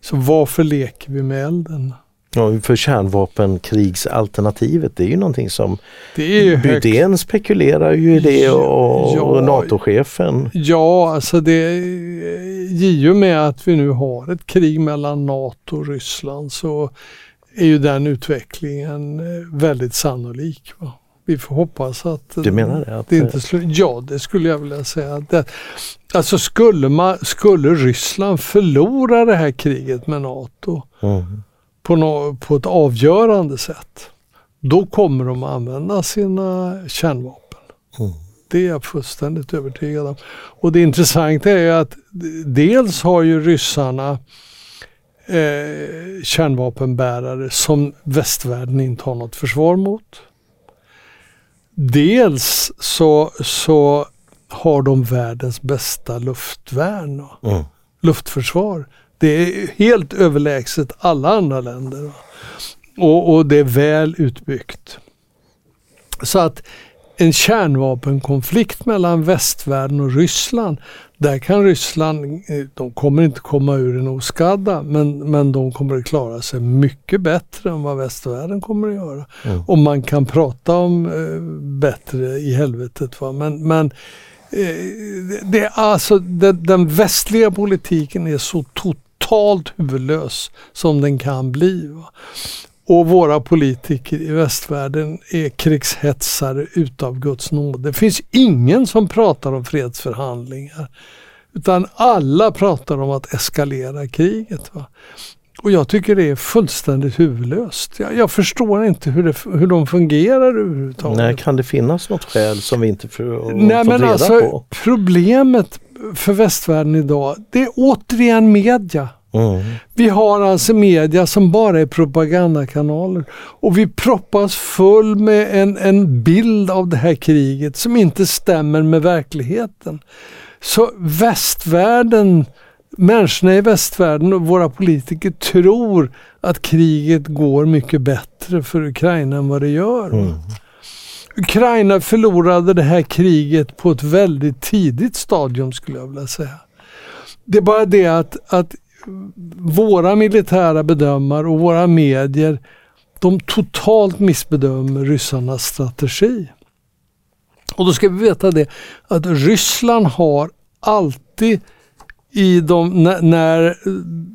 Så varför leker vi med elden? Ja, för kärnvapenkrigsalternativet det är ju någonting som Bydén högt. spekulerar ju i det och, ja, och NATO-chefen. Ja, alltså det i och med att vi nu har ett krig mellan NATO och Ryssland så är ju den utvecklingen eh, väldigt sannolik. Va? Vi får hoppas att du menar det? Att... det inte slu- ja, det skulle jag vilja säga. Det, alltså skulle, man, skulle Ryssland förlora det här kriget med NATO mm på, no på ett avgörande sätt, då kommer de använda sina kärnvapen. Mm. Det är jag fullständigt övertygad om. Och det intressanta är att dels har ju ryssarna eh, kärnvapenbärare som västvärlden inte har något försvar mot. Dels så, så har de världens bästa luftvärn, mm. luftförsvar. Det är helt överlägset alla andra länder. Och, och det är väl utbyggt. Så att en kärnvapenkonflikt mellan västvärlden och Ryssland, där kan Ryssland, eh, de kommer inte komma ur den oskadda, men, men de kommer att klara sig mycket bättre än vad västvärlden kommer att göra. Mm. Och man kan prata om eh, bättre i helvetet. Va? Men, men eh, det, alltså, det, den västliga politiken är så totalt totalt huvudlös som den kan bli. Och våra politiker i västvärlden är krigshetsare utav Guds nåd. Det finns ingen som pratar om fredsförhandlingar. Utan alla pratar om att eskalera kriget. Va? Och jag tycker det är fullständigt huvudlöst. Jag, jag förstår inte hur, det, hur de fungerar överhuvudtaget. Nej, kan det finnas något skäl som vi inte får Nej, men reda alltså, på? Problemet för västvärlden idag, det är återigen media. Mm. Vi har alltså media som bara är propagandakanaler och vi proppas full med en, en bild av det här kriget som inte stämmer med verkligheten. Så västvärlden, människorna i västvärlden och våra politiker tror att kriget går mycket bättre för Ukraina än vad det gör. Mm. Ukraina förlorade det här kriget på ett väldigt tidigt stadium skulle jag vilja säga. Det är bara det att, att våra militära bedömare och våra medier de totalt missbedömer ryssarnas strategi. Och då ska vi veta det att Ryssland har alltid i de, när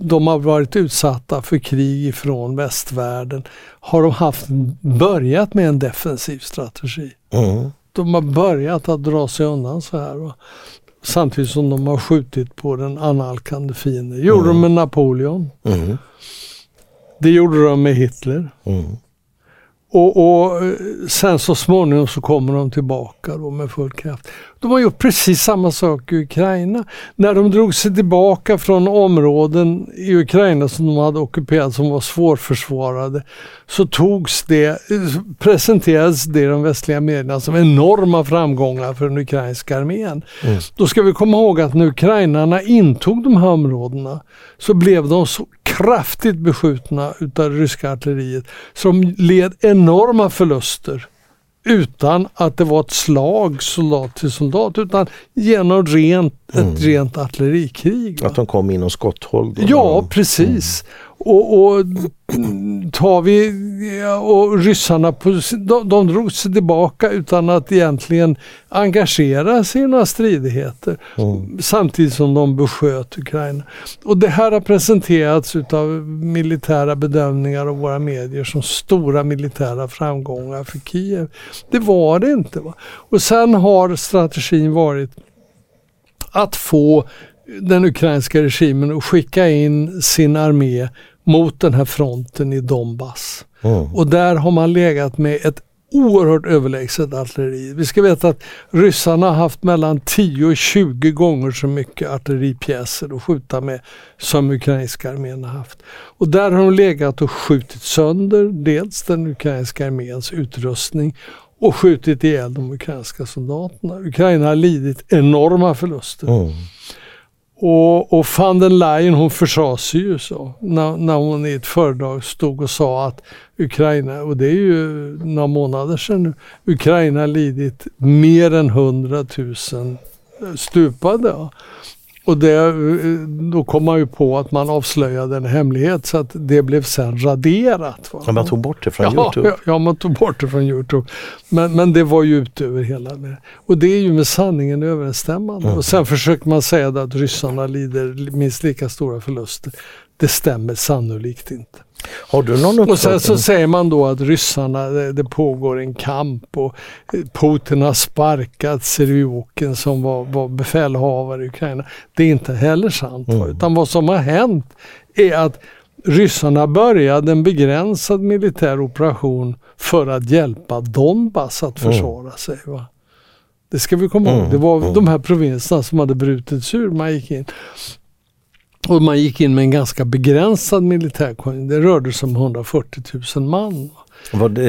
de har varit utsatta för krig från västvärlden har de haft börjat med en defensiv strategi. Mm. De har börjat att dra sig undan så här. Va? Samtidigt som de har skjutit på den analkande fienden. Det gjorde mm. de med Napoleon. Mm. Det gjorde de med Hitler. Mm. Och, och, eh, sen så småningom så kommer de tillbaka då med full kraft. De har gjort precis samma sak i Ukraina. När de drog sig tillbaka från områden i Ukraina som de hade ockuperat som var svårförsvarade så togs det, presenterades det i de västliga medierna som enorma framgångar för den ukrainska armén. Mm. Då ska vi komma ihåg att när ukrainarna intog de här områdena så blev de så kraftigt beskjutna utav det ryska artilleriet som led enorma förluster utan att det var ett slag soldat till soldat utan genom rent, mm. ett rent artillerikrig. Va? Att de kom inom skotthåll? Ja, precis. Mm. Och, och tar vi och ryssarna på, de, de drog sig tillbaka utan att egentligen engagera sig i några stridigheter. Mm. Samtidigt som de besköt Ukraina. Och det här har presenterats utav militära bedömningar och våra medier som stora militära framgångar för Kiev. Det var det inte. Va? Och sen har strategin varit att få den ukrainska regimen att skicka in sin armé mot den här fronten i Donbass. Mm. Och där har man legat med ett oerhört överlägset artilleri. Vi ska veta att ryssarna har haft mellan 10 och 20 gånger så mycket artilleripjäser att skjuta med som ukrainska armén har haft. Och där har de legat och skjutit sönder dels den ukrainska arméns utrustning och skjutit ihjäl de ukrainska soldaterna. Ukraina har lidit enorma förluster. Mm. Och, och van den Leyen hon försade sig ju så när, när hon i ett föredrag stod och sa att Ukraina, och det är ju några månader sedan nu, Ukraina lidit mer än 100 000 stupade. Och det, då kom man ju på att man avslöjade en hemlighet så att det blev sen raderat. Va? Ja, man tog bort det från ja, Youtube. Ja, ja, man tog bort det från Youtube. Men, men det var ju ute över hela. Med. Och det är ju med sanningen överensstämmande. Mm. Och sen försöker man säga att ryssarna lider minst lika stora förluster. Det stämmer sannolikt inte. Har du någon Och sen så uppfattning? säger man då att ryssarna, det, det pågår en kamp och eh, Putin har sparkat Seriokin som var, var befälhavare i Ukraina. Det är inte heller sant. Mm. Utan vad som har hänt är att ryssarna började en begränsad militär operation för att hjälpa Donbass att Mm. försvara sig. Va? Det ska vi komma ihåg. Mm, Det var mm. de här provinserna som hade brutits ur. Man gick in. Och man gick in med en ganska begränsad militärkontingent. Det rörde sig om 140 000 man.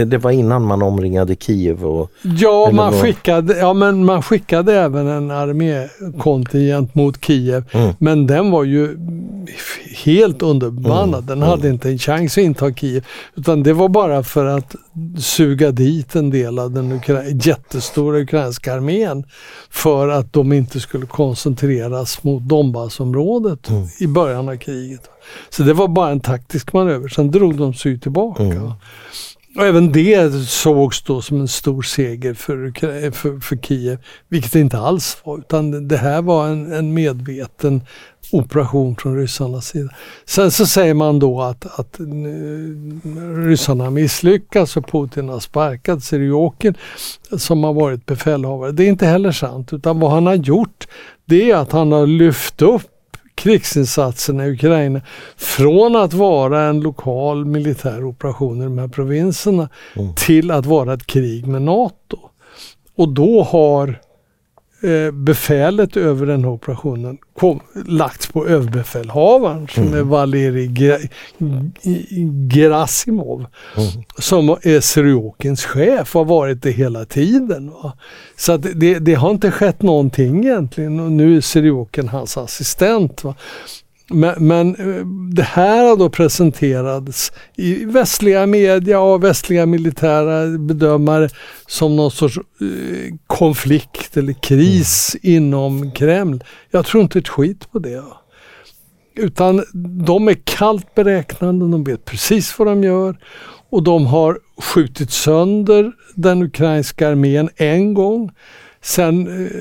Det, var innan man omringade Kiev och Ja, man vad? skickade, ja, men man skickade även en armékontingent mot Kiev. Mm. Men den var ju helt underbemannad. Mm, Den hade mm. inte en chans att inta Kiev. Utan det var bara för att suga dit en del av den ukra- jättestora ukrainska armén. För att de inte skulle koncentreras mot Donbassområdet Mm. i början av kriget. Så det var bara en taktisk manöver. Sen drog de sig tillbaka. Mm. Och även det sågs då som en stor seger för, för, för Kiev, vilket det inte alls var. Utan det här var en, en medveten operation från ryssarnas sida. Sen så säger man då att, att eh, ryssarna misslyckas och Putin har sparkat Seriokin som har varit befälhavare. Det är inte heller sant, utan vad han har gjort det är att han har lyft upp krigsinsatserna i Ukraina från att vara en lokal militär operation i de här provinserna Mm. till att vara ett krig med NATO. Och då har eh, befälet över den här operationen kom, lagts på överbefälhavaren som Mm. är Valerij Gra- Gerasimov Mm. som är Seriokins chef och har varit det hela tiden. Va? Så det, det har inte skett någonting egentligen och nu är Seriokin hans assistent. Va? Men, men eh, det här har då presenterats i västliga media och västliga militära bedömare som någon sorts eh, konflikt eller kris inom Kreml. Jag tror inte ett skit på det. Utan de är kallt beräknande, de vet precis vad de gör och de har skjutit sönder den ukrainska armén en gång. Sen eh,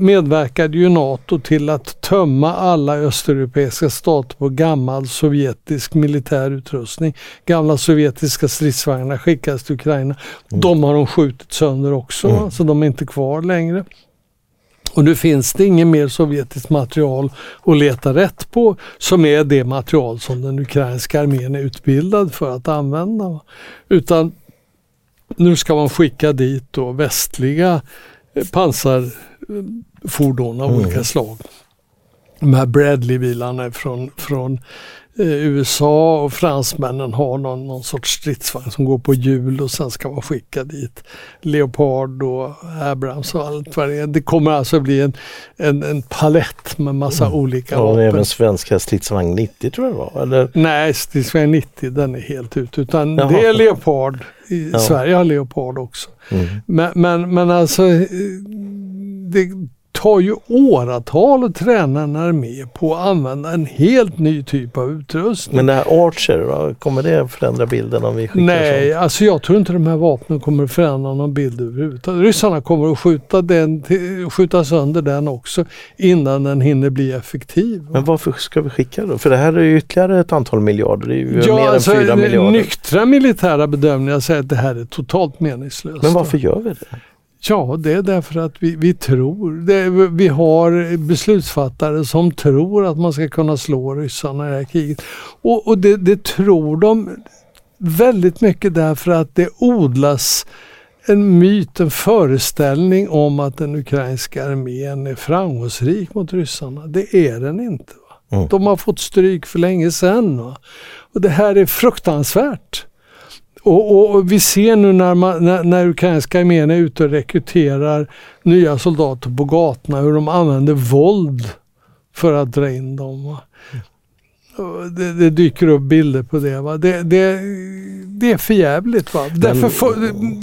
medverkade ju NATO till att tömma alla östeuropeiska stater på gammal sovjetisk militär utrustning. Gamla sovjetiska stridsvagnar skickades till Ukraina. De har de skjutit sönder också, Mm. så de är inte kvar längre. Och nu finns det inget mer sovjetiskt material att leta rätt på som är det material som den ukrainska armén är utbildad för att använda. Utan nu ska man skicka dit då västliga pansarfordon av Mm. olika slag. De här Bradley-bilarna från, från eh, USA och fransmännen har någon, någon sorts stridsvagn som går på hjul och sen ska man skicka dit Leopard och Abrams och allt vad det är. Det kommer alltså bli en, en, en palett med massa olika Mm. Och vapen. även svenska stridsvagn 90 tror jag det var. Eller? Nej, stridsvagn 90 den är helt ute. Utan Jaha. det är Leopard. I Ja. Sverige har Leopard också. Mm. Men, men, men alltså eh, det tar ju åratal att träna en armé på att använda en helt ny typ av utrustning. Men det här Archer, kommer det förändra bilden om vi skickar Nej, sånt? alltså jag tror inte de här vapnen kommer att förändra någon bild överhuvudtaget. Ryssarna kommer att skjuta, den, skjuta sönder den också innan den hinner bli effektiv. Men varför ska vi skicka då? För det här är ju ytterligare ett antal miljarder. Det är ju mer alltså, än fyra miljarder. Nyktra militära bedömningar säger att det här är totalt meningslöst. Men varför gör vi det? Ja, det är därför att vi, vi tror. Det, vi har beslutsfattare som tror att man ska kunna slå ryssarna i det här kriget. Och, och det, det tror de väldigt mycket därför att det odlas en myt, en föreställning om att den ukrainska armén är framgångsrik mot ryssarna. Det är den inte. Mm. De har fått stryk för länge sedan. Va? Och det här är fruktansvärt. Och, och, vi ser nu när, man, när, när ukrainska armén är ute och rekryterar nya soldater på gatorna hur de använder våld för att dra in dem. Va? Det, det, dyker upp bilder på det. Va? Det, det, det är förjävligt. Va? Men, Därför får,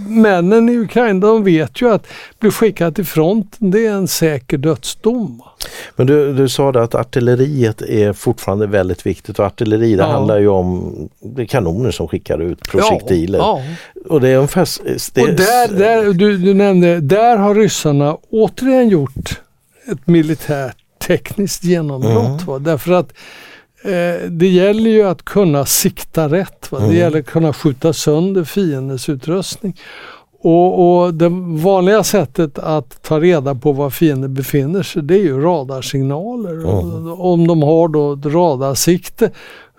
männen i Ukraina de vet ju att bli skickad till fronten det är en säker dödsdom. Va? Men du, du sa det att artilleriet är fortfarande väldigt viktigt och artilleri det ja. handlar ju om kanoner som skickar ut projektiler. Ja, ja. Och det är ungefär... Det, och där, där, du, du nämnde, där har ryssarna återigen gjort ett militärt tekniskt genombrott. Mm. Därför att det gäller ju att kunna sikta rätt. Va? Det mm. gäller att kunna skjuta sönder fiendens utrustning. Och, och, Det vanliga sättet att ta reda på var fienden befinner sig det är ju radarsignaler. Mm. Om de har då radarsikte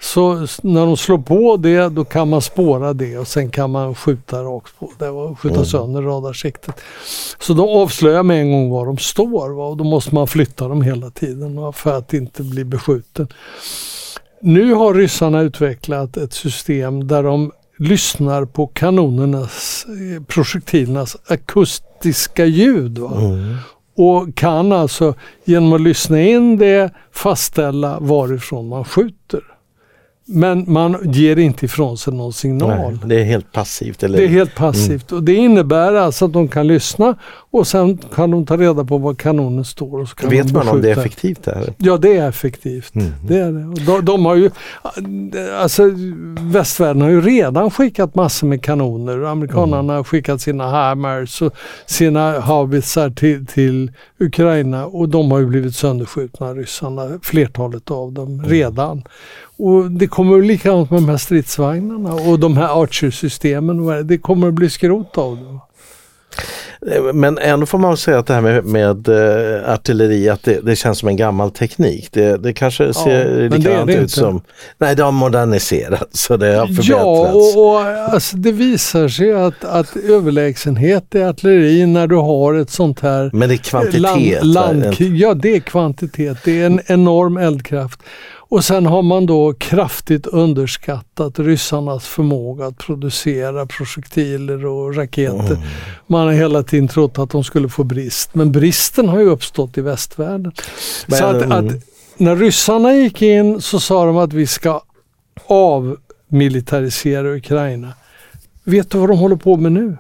så när de slår på det då kan man spåra det och sen kan man skjuta rakt på det och skjuta mm. sönder radarsiktet. Så då avslöjar med en gång var de står va? och då måste man flytta dem hela tiden va? för att inte bli beskjuten. Nu har ryssarna utvecklat ett system där de lyssnar på kanonernas, eh, projektilernas akustiska ljud. Mm. Och kan alltså genom att lyssna in det fastställa varifrån man skjuter. Men man ger inte ifrån sig någon signal. Nej, det är helt passivt? Eller? Det är helt passivt mm. och det innebär alltså att de kan lyssna och sen kan de ta reda på var kanonen står. Och så kan Vet man om det är effektivt? Här? Ja det är effektivt. Mm. Det är det. De, de, har ju, alltså västvärlden har ju redan skickat massor med kanoner. Amerikanerna mm. har skickat sina Hammers och sina haubitsar till, till Ukraina och de har ju blivit sönderskjutna ryssarna, flertalet av dem mm. redan. Och det kommer likadant med de här stridsvagnarna och de här Archer-systemen. Det kommer att bli skrot av det. Men ändå får man säga att det här med, med uh, artilleri, att det, det, känns som en gammal teknik. Det, det kanske ser ja, likadant ut inte. som... Nej, det har moderniserats så det har förbättrats. Ja, och, och alltså, det visar sig att, att överlägsenhet i artilleri när du har ett sånt här... Men det är kvantitet? Land, land, ja, det är kvantitet. Det är en enorm eldkraft. Och sen har man då kraftigt underskattat ryssarnas förmåga att producera projektiler och raketer. Mm. Man har hela tiden trott att de skulle få brist, men bristen har ju uppstått i västvärlden. Men, så att, att, när ryssarna gick in så sa de att vi ska avmilitarisera Ukraina. Vet du vad de håller på med nu?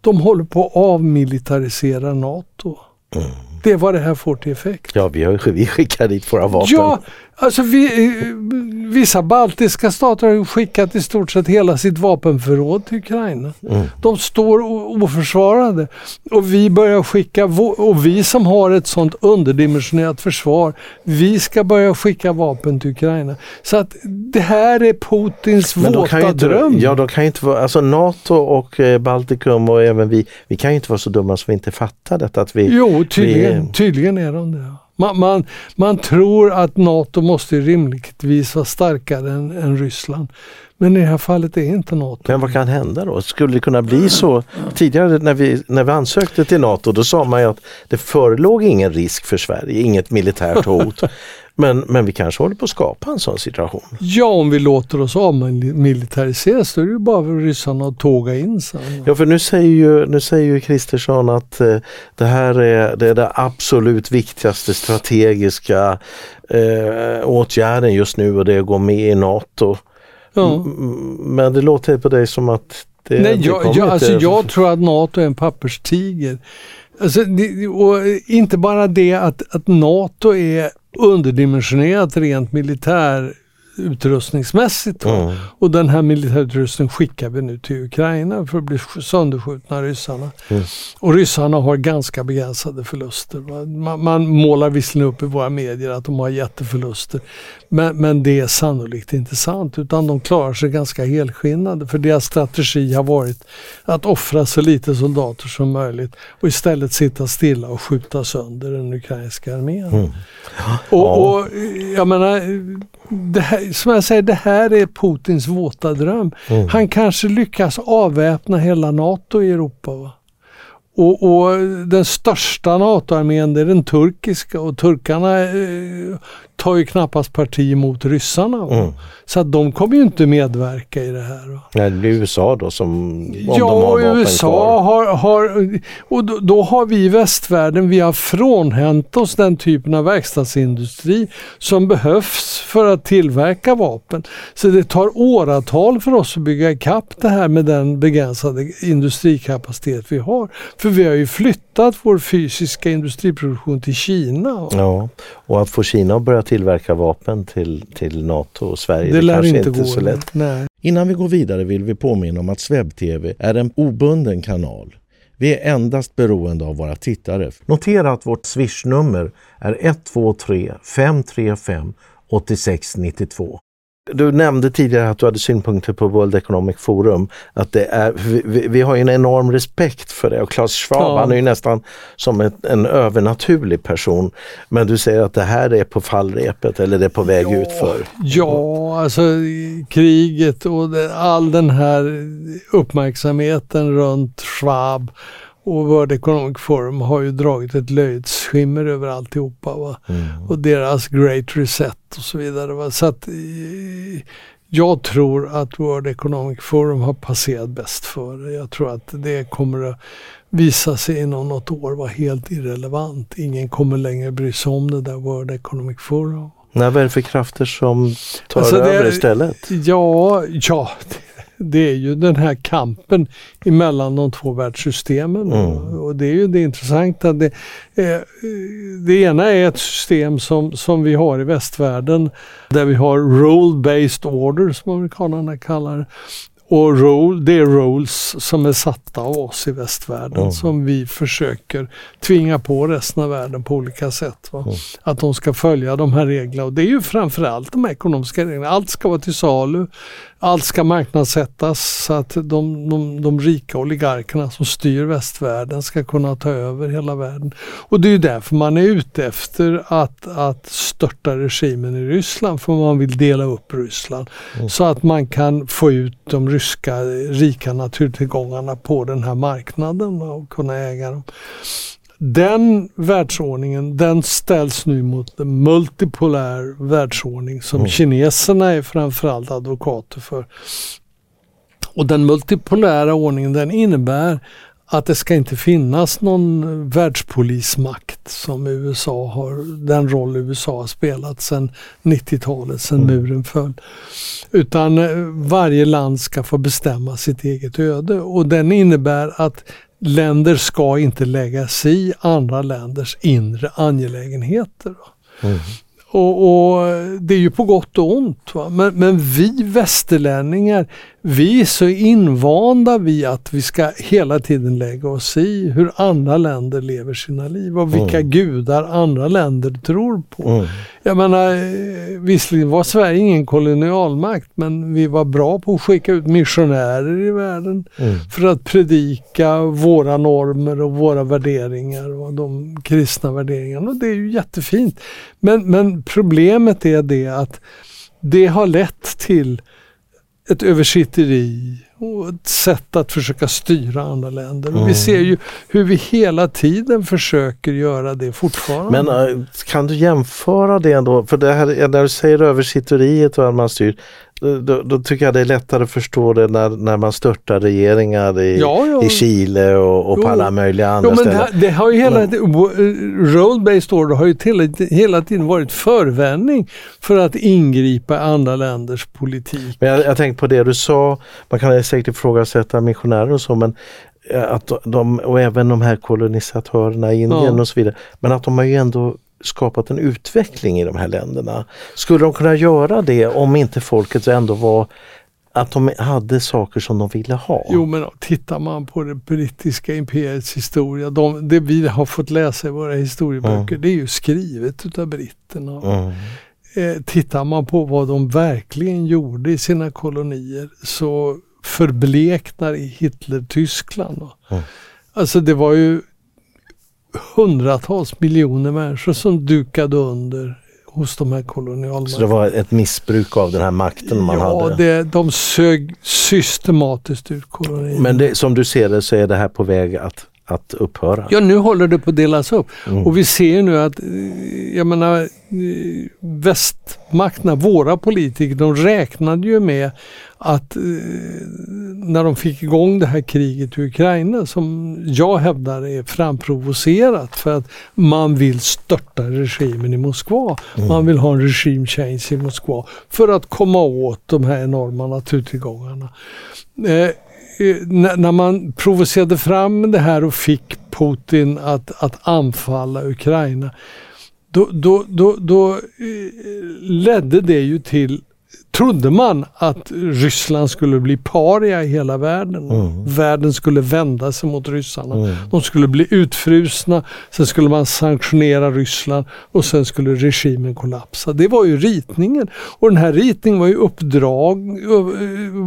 De håller på att avmilitarisera NATO. Mm. Det är vad det här får till effekt. Ja, vi, har, vi skickar dit våra vapen. Ja, alltså vi, vissa baltiska stater har skickat i stort sett hela sitt vapenförråd till Ukraina. Mm. De står oförsvarade. Och vi börjar skicka, och vi som har ett sånt underdimensionerat försvar, vi ska börja skicka vapen till Ukraina. Så att det här är Putins Men våta inte, dröm. Ja, de kan inte vara, alltså NATO och eh, Baltikum och även vi, vi kan ju inte vara så dumma så vi inte fattar detta. Att vi, jo, tydligen, vi, tydligen är de det. Man, man, man, tror att NATO måste rimligtvis vara starkare än, än, Ryssland. Men i det här fallet är inte NATO. Men vad kan hända då? Skulle det kunna bli så? Tidigare när vi, när vi ansökte till NATO då sa man ju att det förelåg ingen risk för Sverige, inget militärt hot. Men, men vi kanske håller på att skapa en sån situation? Ja, om vi låter oss avmilitariseras då är det ju bara för ryssarna att tåga in sen. Ja, för nu säger ju, nu säger ju Kristersson att eh, det här är det, är det absolut viktigaste strategiska eh, åtgärden just nu och det är att gå med i NATO. Ja. Men det låter på dig som att det, Nej, det jag, jag, alltså jag tror att NATO är en papperstiger. Alltså, och inte bara det att, att NATO är underdimensionerat rent militär utrustningsmässigt. Mm. Och den här militärutrustningen skickar vi nu till Ukraina för att bli sönderskjutna ryssarna. Mm. Och ryssarna har ganska begränsade förluster. Man, man målar visserligen upp i våra medier att de har jätteförluster. Men, men det är sannolikt inte sant utan de klarar sig ganska helskinnade för deras strategi har varit att offra så lite soldater som möjligt och istället sitta stilla och skjuta sönder den ukrainska armén. Mm. Och, och, jag menar, det här, som jag säger, det här är Putins våta dröm. Mm. Han kanske lyckas avväpna hela NATO i Europa. Va? Och, och, den största NATO-armén är den turkiska och turkarna eh, tar ju knappast parti mot ryssarna. Mm. Så att de kommer ju inte medverka i det här. Nej, det blir USA då som om ja, de har vapen USA kvar. Har, har, och då, då, har vi i västvärlden, vi har frånhänt oss den typen av verkstadsindustri som behövs för att tillverka vapen. Så det tar åratal för oss att bygga ikapp det här med den begränsade industrikapacitet vi har. För vi har ju flyttat vår fysiska industriproduktion till Kina. Ja, och att få Kina att börja tillverka vapen till, till NATO och Sverige, det, det lär kanske inte, inte gå, så lätt. Nej. Innan vi går vidare vill vi påminna om att SvebTV är en obunden kanal. Vi är endast beroende av våra tittare. Notera att vårt swishnummer är 123 535 8692. Du nämnde tidigare att du hade synpunkter på World Economic Forum. Att det är, vi, vi har en enorm respekt för det och Klaus Schwab ja. han är ju nästan som ett, en övernaturlig person. Men du säger att det här är på fallrepet eller det är på väg ja, utför. Ja, alltså kriget och all den här uppmärksamheten runt Schwab och World Economic Forum har ju dragit ett löjets skimmer över alltihopa. Va? Mm. Och deras Great Reset och så vidare. Va? Så att eh, jag tror att World Economic Forum har passerat bäst före. Jag tror att det kommer att visa sig inom något år vara helt irrelevant. Ingen kommer längre bry sig om det där World Economic Forum. Nej, vad är det för krafter som tar alltså över istället? Ja, ja det är ju den här kampen emellan de två världssystemen. Mm. Och det är ju det intressanta. Det, eh, det ena är ett system som, som vi har i västvärlden där vi har role-based order som amerikanerna kallar. Och role, det är roles som är satta av oss i västvärlden mm. som vi försöker tvinga på resten av världen på olika sätt. Mm. Att de ska följa de här reglerna och det är ju framförallt de ekonomiska reglerna. Allt ska vara till salu allt ska marknadssättas så att de, de, de, rika oligarkerna som styr västvärlden ska kunna ta över hela världen. Och det är därför man är ute efter att, att störta regimen i Ryssland, för man vill dela upp Ryssland. Mm. Så att man kan få ut de ryska rika naturtillgångarna på den här marknaden och kunna äga dem. Den världsordningen den ställs nu mot en multipolär världsordning som mm. kineserna är framförallt advokater för. Och den multipolära ordningen den innebär att det ska inte finnas någon världspolismakt som USA har, den roll USA har spelat sedan 90-talet, sedan mm. muren föll. Utan eh, varje land ska få bestämma sitt eget öde och den innebär att länder ska inte lägga sig i andra länders inre angelägenheter. Mm. Och, och, Det är ju på gott och ont. Men, men, vi västerlänningar, vi är så invanda vid att vi ska hela tiden lägga oss i hur andra länder lever sina liv och vilka mm. gudar andra länder tror på. Mm. Jag menar, visserligen var Sverige ingen kolonialmakt men vi var bra på att skicka ut missionärer i världen mm. för att predika våra normer och våra värderingar och de kristna värderingarna. Och det är ju jättefint. Men, men problemet är det att det har lett till ett översitteri och ett sätt att försöka styra andra länder. Mm. Vi ser ju hur vi hela tiden försöker göra det fortfarande. Men äh, kan du jämföra det ändå? För det här, när du säger översitteriet och att man styr, då, då, tycker jag det är lättare att förstå det när, när man störtar regeringar i, ja, ja. i Chile och, och på alla möjliga andra jo, men ställen. Det, det har ju hela Role-based order har ju till, hela tiden varit förevändning för att ingripa i andra länders politik. Men jag, jag tänkte på det du sa, man kan säkert ifrågasätta missionärer och så men att de, och även de här kolonisatörerna i Indien ja. och så vidare. Men att de har ju ändå skapat en utveckling i de här länderna. Skulle de kunna göra det om inte folket ändå var att de hade saker som de ville ha. Jo men tittar man på det brittiska imperiets historia, de, det vi har fått läsa i våra historieböcker, mm. det är ju skrivet utav britterna. Mm. Eh, tittar man på vad de verkligen gjorde i sina kolonier så förbleknar i Hitler-Tyskland. Mm. Alltså det var ju hundratals miljoner människor som dukade under hos de här kolonialmakterna. Så det var ett missbruk av den här makten man ja, hade? Ja, de sög systematiskt ut kolonierna. Men det, som du ser det så är det här på väg att att upphöra. Ja, nu håller det på att delas upp. Mm. Och vi ser nu att, eh, jag menar, eh, västmakterna, våra politiker, de räknade ju med att eh, när de fick igång det här kriget i Ukraina som jag hävdar är framprovocerat för att man vill störta regimen i Moskva. Mm. Man vill ha en regim change i Moskva för att komma åt de här enorma naturtillgångarna. Eh, när man provocerade fram det här och fick Putin att, att anfalla Ukraina, då, då, då, då eh, ledde det ju till trodde man att Ryssland skulle bli paria i hela världen. Mm. Världen skulle vända sig mot ryssarna. Mm. De skulle bli utfrusna, sen skulle man sanktionera Ryssland och sen skulle regimen kollapsa. Det var ju ritningen. Och den här ritningen var ju uppdrag,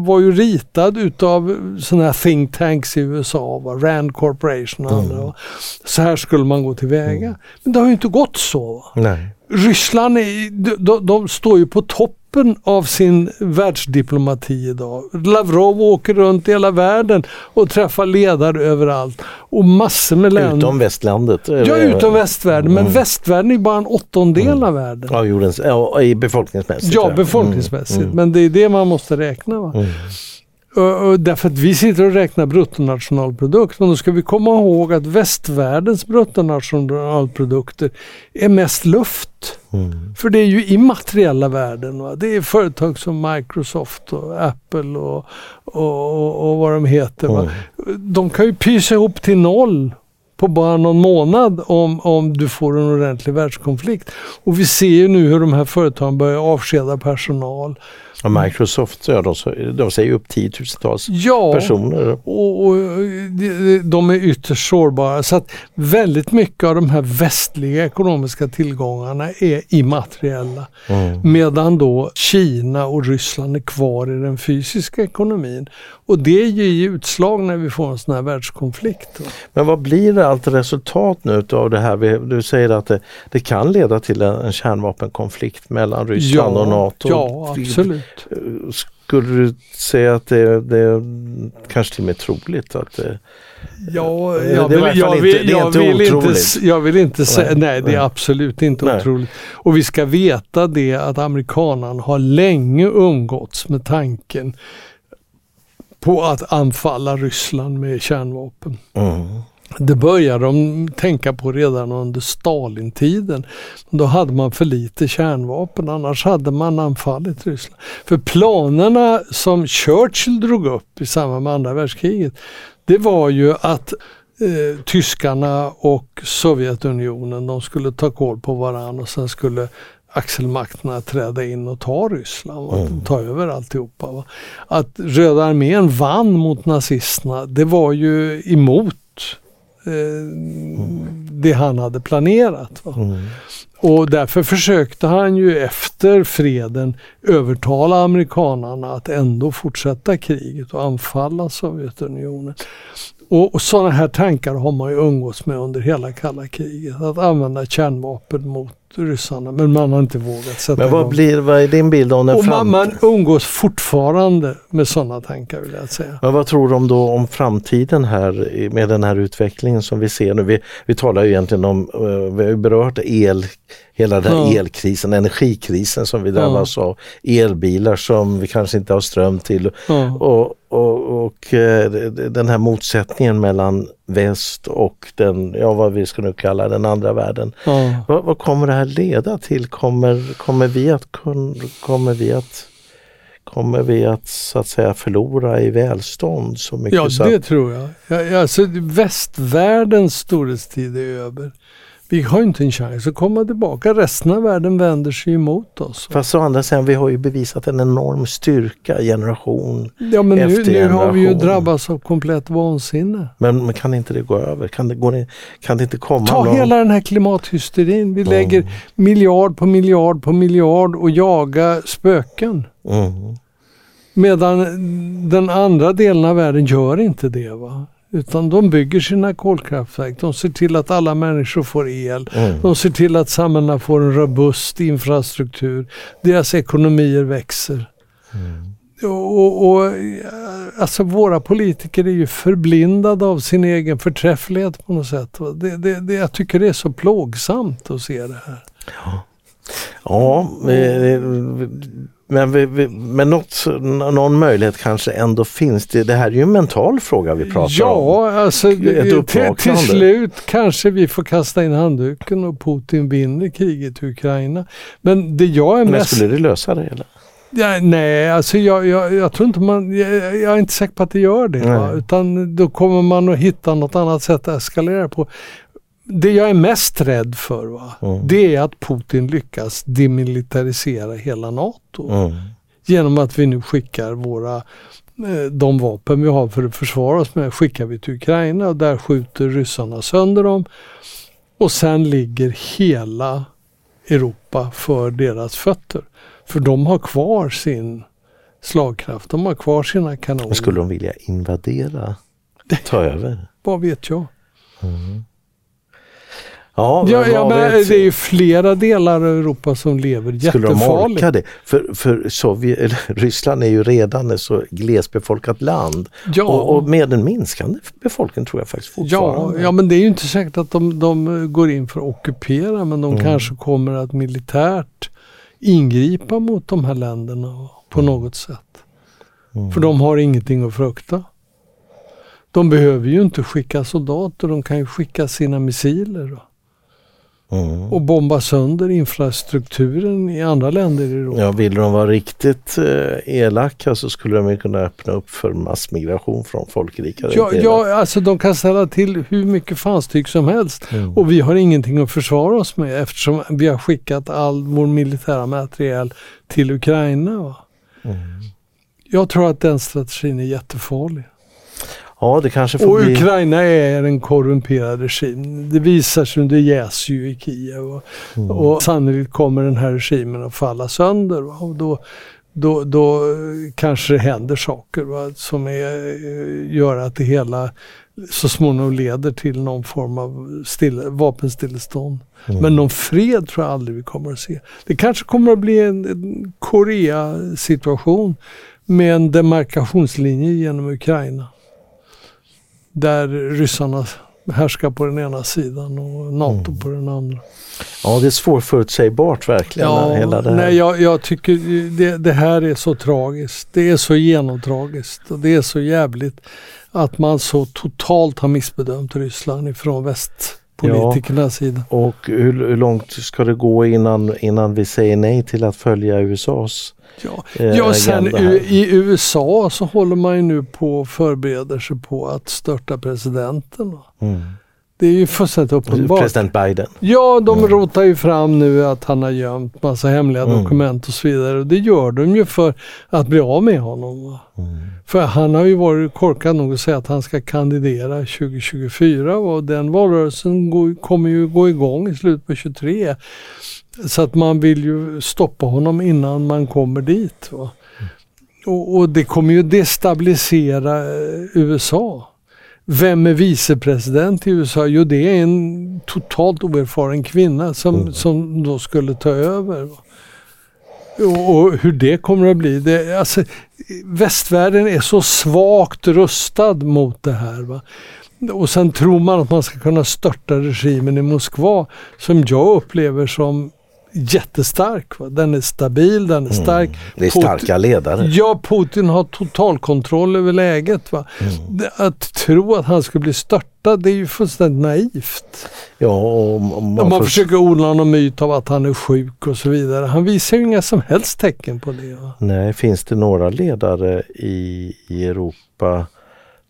var ju ritad utav sådana här think tanks i USA, va? Rand Corporation och andra. Mm. Så här skulle man gå tillväga. Mm. Men det har ju inte gått så. Ryssland är, de, de, står ju på toppen av sin världsdiplomati idag. Lavrov åker runt i hela världen och träffar ledare överallt. Och massor med länder. Utom västlandet? Ja, utom västvärlden. Men mm. västvärlden är bara en åttondel mm. av världen. Ja, jordens, ja, befolkningsmässigt. Ja, befolkningsmässigt. Mm. Men det är det man måste räkna. Va? Därför att vi sitter och räknar bruttonationalprodukt. Men då ska vi komma ihåg att västvärldens bruttonationalprodukter är mest luft. Mm. För det är ju immateriella värden. Va? Det är företag som Microsoft och Apple och, och, och, och vad de heter. Mm. De kan ju pysa ihop till noll på bara någon månad om, om du får en ordentlig världskonflikt. Och vi ser ju nu hur de här företagen börjar avskeda personal. Och Microsoft, ja, de, de säger upp tiotusentals ja, personer. Och, och de, de är ytterst sårbara. Så att väldigt mycket av de här västliga ekonomiska tillgångarna är immateriella. Mm. Medan då Kina och Ryssland är kvar i den fysiska ekonomin. Och det ger ju utslag när vi får en sån här världskonflikt. Men vad blir det allt resultat nu av det här? Du säger att det, det kan leda till en, en kärnvapenkonflikt mellan Ryssland ja, och NATO. Ja, absolut. Skulle du säga att det, det kanske till och med troligt att det Ja, jag vill, jag vill, jag vill inte, jag vill inte säga, nej, nej det är absolut inte nej. otroligt. Och vi ska veta det att amerikanerna har länge umgåtts med tanken på att anfalla Ryssland med kärnvapen. Mm. Det började de tänka på redan under Stalintiden. Då hade man för lite kärnvapen, annars hade man anfallit Ryssland. För planerna som Churchill drog upp i samband med andra världskriget, det var ju att eh, tyskarna och Sovjetunionen, de skulle ta koll på varandra och sen skulle axelmakterna träda in och ta Ryssland, mm. ta över alltihopa. Va? Att Röda armén vann mot nazisterna, det var ju emot det han hade planerat. Mm. Och därför försökte han ju efter freden övertala amerikanarna att ändå fortsätta kriget och anfalla Sovjetunionen. Och, och sådana här tankar har man ju umgåtts med under hela kalla kriget. Att använda kärnvapen mot ryssarna men man har inte vågat sätta Men vad, igång. blir, vad är din bild om den fram... man, man umgås fortfarande med sådana tankar vill jag säga. Men vad tror du då om framtiden här med den här utvecklingen som vi ser nu? Vi, vi talar ju egentligen om, eh, vi har berört el, hela den här ja. elkrisen, energikrisen som vi drabbas ja. av. Elbilar som vi kanske inte har ström till. Ja. Och, och, och, eh, den här motsättningen mellan väst och den, ja vad vi ska nu kalla den andra världen. Vad, vad kommer det här leda till? Kommer, kommer, vi att, kommer vi att Kommer vi att så att säga förlora i välstånd? Så mycket ja, så det tror jag. Ja, alltså, västvärldens storhetstid är över. Vi har inte en chans att komma tillbaka. Resten av världen vänder sig emot oss. Fast å andra sidan, vi har ju bevisat en enorm styrka generation Ja men nu, efter nu har vi ju generation. drabbats av komplett vansinne. Men, men kan inte det gå över? Kan det, går det, kan det inte komma Ta någon... hela den här klimathysterin. Vi Mm. lägger miljard på miljard på miljard och jagar spöken. Mm. Medan den andra delen av världen gör inte det. va. Utan de bygger sina kolkraftverk. De ser till att alla människor får el. Mm. De ser till att samhällena får en robust infrastruktur. Deras ekonomier växer. Mm. Och, och, alltså våra politiker är ju förblindade av sin egen förträfflighet på något sätt. Det, det, det, jag tycker det är så plågsamt att se det här. Ja, vi, men, vi, vi, men något, någon möjlighet kanske ändå finns. Det, det här är ju en mental fråga vi pratar om. Ja, alltså Ett det- till, till slut kanske vi får kasta in handduken och Putin vinner kriget i Ukraina. Men det jag är Men mest... skulle det lösa det? Eller? Ja, nej, alltså jag, jag, jag tror inte man... Jag, jag är inte säker på att det gör det. Utan då kommer man att hitta något annat sätt att eskalera på. Det jag är mest rädd för va? Mm. det är att Putin lyckas demilitarisera hela NATO. Mm. Genom att vi nu skickar våra eh, de vapen vi har för att försvara oss med skickar vi till Ukraina och där skjuter ryssarna sönder dem. Och sen ligger hela Europa för deras fötter. För de har kvar sin slagkraft, de har kvar sina kanoner. Men skulle de vilja invadera? Ta över? Vad vet jag? Ja, Ja, ja, men det är ju flera delar av Europa som lever Skulle de jättefarligt. orka det? För, för Sovjet, eller, Ryssland är ju redan ett så glesbefolkat land. Ja. Och, och med en minskande befolkning tror jag faktiskt Ja, fortfarande. ja, men det är ju inte säkert att de, de går in för att ockupera men de Mm. kanske kommer att militärt ingripa mot de här länderna på något sätt. Mm. För de har ingenting att frukta. De behöver ju inte skicka soldater, de kan ju skicka sina missiler. Mm. och bomba sönder infrastrukturen i andra länder i Europa. Ja, vill de vara riktigt eh, elaka så skulle de ju kunna öppna upp för massmigration från folkrika Ja, delar. ja, alltså de kan ställa till hur mycket fanstyck som helst Mm. och vi har ingenting att försvara oss med eftersom vi har skickat all vår militära materiel till Ukraina. Mm. Jag tror att den strategin är jättefarlig. Ja, det kanske får Och bli... Ukraina är en korrumperad regim. Det visar sig, det jäser ju i Kiev. Och, Mm. och sannolikt kommer den här regimen att falla sönder. Va? Och då, då, då kanske det händer saker va? som är, eh, gör att det hela så småningom leder till någon form av still, vapenstillestånd. Mm. Men någon fred tror jag aldrig vi kommer att se. Det kanske kommer att bli en, en Korea-situation med en demarkationslinje genom Ukraina. Där ryssarna härskar på den ena sidan och NATO Mm. på den andra. Ja, det är svårförutsägbart verkligen. hela det här. nej, jag, jag tycker det, det här är så tragiskt. Det är så genomtragiskt och det är så jävligt att man så totalt har missbedömt Ryssland ifrån västpolitikernas sida. Och hur, hur långt ska det gå innan, innan vi säger nej till att följa USAs Ja, eh, ja sen här? i USA så håller man ju nu på och förbereder sig på att störta presidenten. Mm. Det är ju fullständigt uppenbart. President Biden. Ja, de Mm. rotar ju fram nu att han har gömt massa hemliga Mm. dokument och så vidare. Och det gör de ju för att bli av med honom. Mm. För han har ju varit korkad nog att säga att han ska kandidera 2024 och den valrörelsen går, kommer ju gå igång i slutet på 23. Så att man vill ju stoppa honom innan man kommer dit. Va? Och, och det kommer ju destabilisera eh, USA. Vem är vicepresident i USA? Jo, det är en totalt oerfaren kvinna som, Mm. som då skulle ta över. Och, och hur det kommer att bli. Det, alltså, västvärlden är så svagt rustad mot det här. Va? Och sen tror man att man ska kunna störta regimen i Moskva som jag upplever som jättestark. Va? Den är stabil, den är stark. Mm. Det är Putin- starka ledare. Ja, Putin har totalkontroll över läget. Va? Mm. Att tro att han skulle bli störtad, det är ju fullständigt naivt. Ja, och, man Om man får- försöker odla någon myt av att han är sjuk och så vidare. Han visar ju inga som helst tecken på det. Va? Nej, finns det några ledare i, i Europa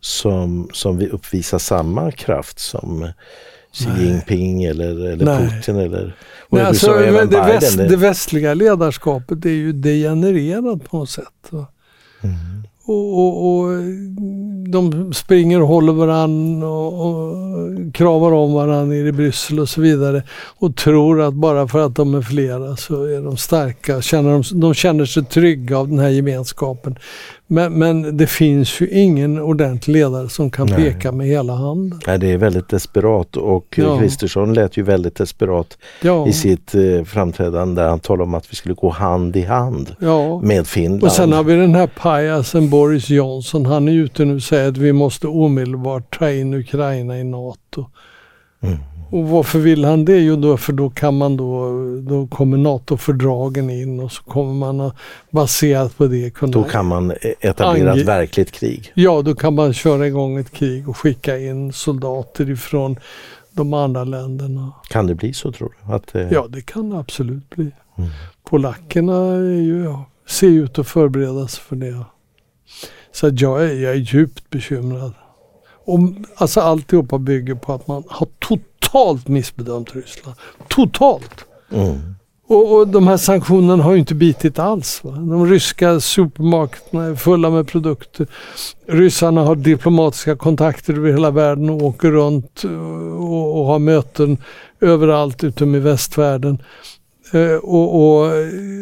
som, som vi uppvisar samma kraft som Xi Jinping eller, eller Nej. Putin eller Nej, alltså, även det, väst, det västliga ledarskapet är ju degenererat på något sätt. Mm. Och, och, och de springer och håller varann och, och kramar om varann nere i Bryssel och så vidare. Och tror att bara för att de är flera så är de starka. Känner de, de känner sig trygga av den här gemenskapen. Men, men det finns ju ingen ordentlig ledare som kan Nej. peka med hela handen. Nej, det är väldigt desperat och Ja. Kristersson lät ju väldigt desperat Ja, i sitt eh, framträdande där han talade om att vi skulle gå hand i hand ja. med Finland. Och sen har vi den här pajasen Boris Johnson. Han är ute nu och säger att vi måste omedelbart ta in Ukraina i NATO. Mm. Och varför vill han det? Jo, då, för då kan man då, då kommer NATO-fördragen in och så kommer man att baserat på det kunna... Då kan man eh, etablera ett verkligt krig. Ja, då kan man köra igång ett krig och skicka in soldater ifrån de andra länderna. Kan det bli så tror du? Att, eh, Ja, det kan det absolut bli. Mm. Polackerna är ju, ja, ser ut att förbereda sig för det. Så att jag, är, jag är djupt bekymrad. Och, alltså alltihopa bygger på att man har totalt missbedömt Ryssland. Totalt! Mm. Och, och de här sanktionerna har ju inte bitit alls. Va? De ryska supermarknaderna är fulla med produkter. Ryssarna har diplomatiska kontakter över hela världen och åker runt och, och har möten överallt utom i västvärlden. Eh, och, och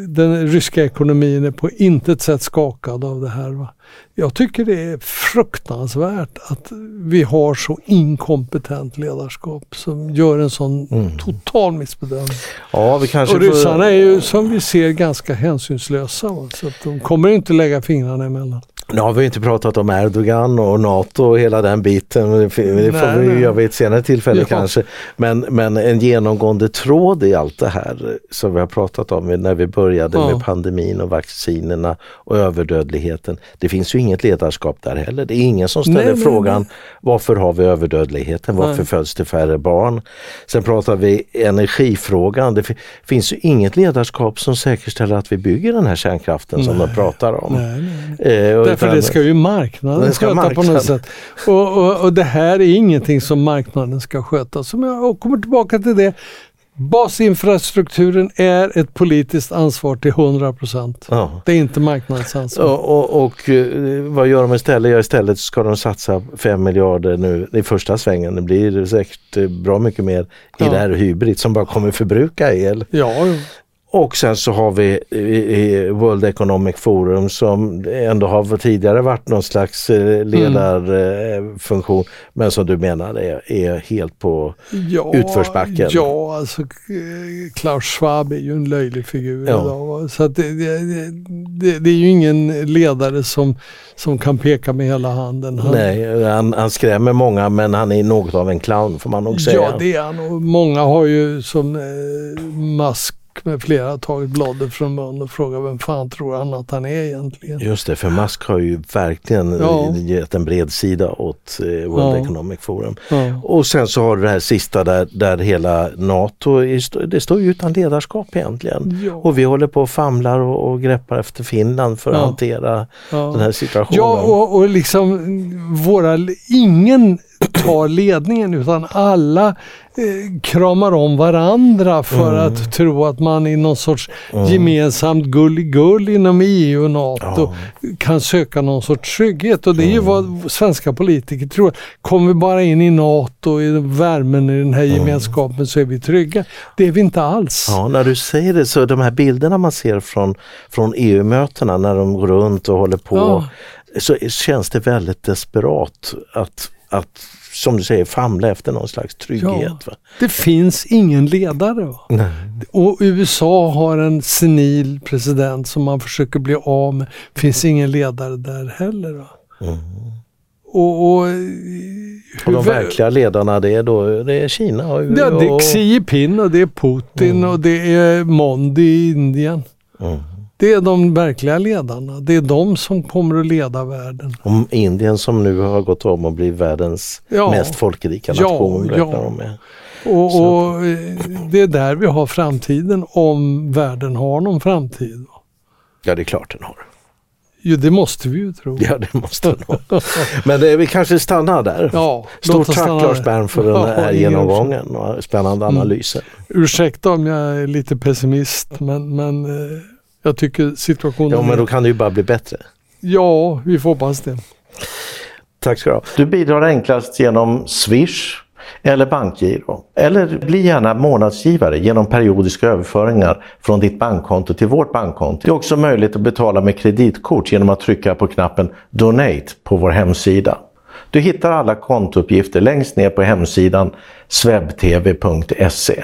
den ryska ekonomin är på intet sätt skakad av det här. Va? Jag tycker det är fruktansvärt att vi har så inkompetent ledarskap som gör en sån Mm. total missbedömning. Ja, vi kanske Och ryssarna är ju som vi ser ganska hänsynslösa. Va? Så att de kommer inte lägga fingrarna emellan. Nu har vi inte pratat om Erdogan och NATO och hela den biten. Det får Nej, vi nej. göra vid ett senare tillfälle Ja. kanske. Men, men en genomgående tråd i allt det här som vi har pratat om när vi började Ja. med pandemin och vaccinerna och överdödligheten. Det finns ju inget ledarskap där heller. Det är ingen som ställer Nej, nej, frågan varför har vi överdödligheten? Varför Nej. föds det färre barn? Sen pratar vi energifrågan. Det fi- finns ju inget ledarskap som säkerställer att vi bygger den här kärnkraften som de Nej. pratar om. Nej, nej, nej. Eh, utan- det ska ju marknaden ska sköta på marknaden. något sätt. Och, och, och det här är ingenting som marknaden ska sköta. Som jag kommer tillbaka till det. Basinfrastrukturen är ett politiskt ansvar till 100 procent. Ja. Det är inte marknadens ansvar. Och, och, och eh, vad gör de istället? Ja, istället ska de satsa 5 miljarder nu i första svängen. Det blir säkert eh, bra mycket mer i Ja. det här hybrid som bara kommer förbruka el. Ja, Och sen så har vi World Economic Forum som ändå har tidigare varit någon slags eh, ledarfunktion men som du menar är, är helt på ja, Utförsbacken. Ja, alltså eh, Klaus Schwab är ju en löjlig figur Ja. idag. Så det, det, det, det är ju ingen ledare som, som kan peka med hela handen. Han, Nej, han, han skrämmer många men han är något av en clown får man nog säga. Ja, det är han. Och många har ju som eh, Musk med flera tagit bladet från mun och frågat vem fan tror han att han är egentligen? Just det, för Musk har ju verkligen Ja. gett en bred sida åt eh, World Ja. Economic Forum. Ja. Och sen så har du det här sista där, där hela NATO, är, det står ju utan ledarskap egentligen. Ja. Och vi håller på och famlar och, och greppar efter Finland för att hantera den här situationen. Ja, och, och liksom våra, ingen tar ledningen utan alla eh, kramar om varandra för Mm. att tro att man i någon sorts Mm. gemensamt gulligull inom EU och NATO Ja. kan söka någon sorts trygghet. Och det är ju Mm. vad svenska politiker tror. Kommer vi bara in i NATO, i värmen i den här gemenskapen så är vi trygga. Det är vi inte alls. Ja, när du säger det så de här bilderna man ser från, från EU-mötena när de går runt och håller på Ja. så känns det väldigt desperat att, att som du säger famla efter någon slags trygghet. Va? Det finns ingen ledare. Va? Och USA har en senil president som man försöker bli av med. finns ingen ledare där heller. Va? Mm. Och, och, Och de verkliga ledarna det är då det är Kina och, Ja, det är Xi Jinping och det är Putin Mm. och det är Modi i Indien. mm. Det är de verkliga ledarna. Det är de som kommer att leda världen. Om Indien som nu har gått om och blivit världens Ja. mest folkrika Ja, nation ja. de med. Och, och eh, det är där vi har framtiden om världen har någon framtid. Ja det är klart den har. Jo, det måste vi ju tro. Ja, det måste det nog. Men det, vi kanske stannar där. Ja, Stort tack Lars. Bern för den Ja, här ingen genomgången och spännande Mm. analyser. Ursäkta om jag är lite pessimist, men, men eh, jag tycker situationen... Ja, men då kan det ju bara bli bättre. ja, vi får hoppas det. Tack ska du ha. Du bidrar enklast genom Swish eller bankgiro. Eller bli gärna månadsgivare genom periodiska överföringar från ditt bankkonto till vårt bankkonto. Det är också möjligt att betala med kreditkort genom att trycka på knappen Donate på vår hemsida. Du hittar alla kontouppgifter längst ner på hemsidan swebtv.se.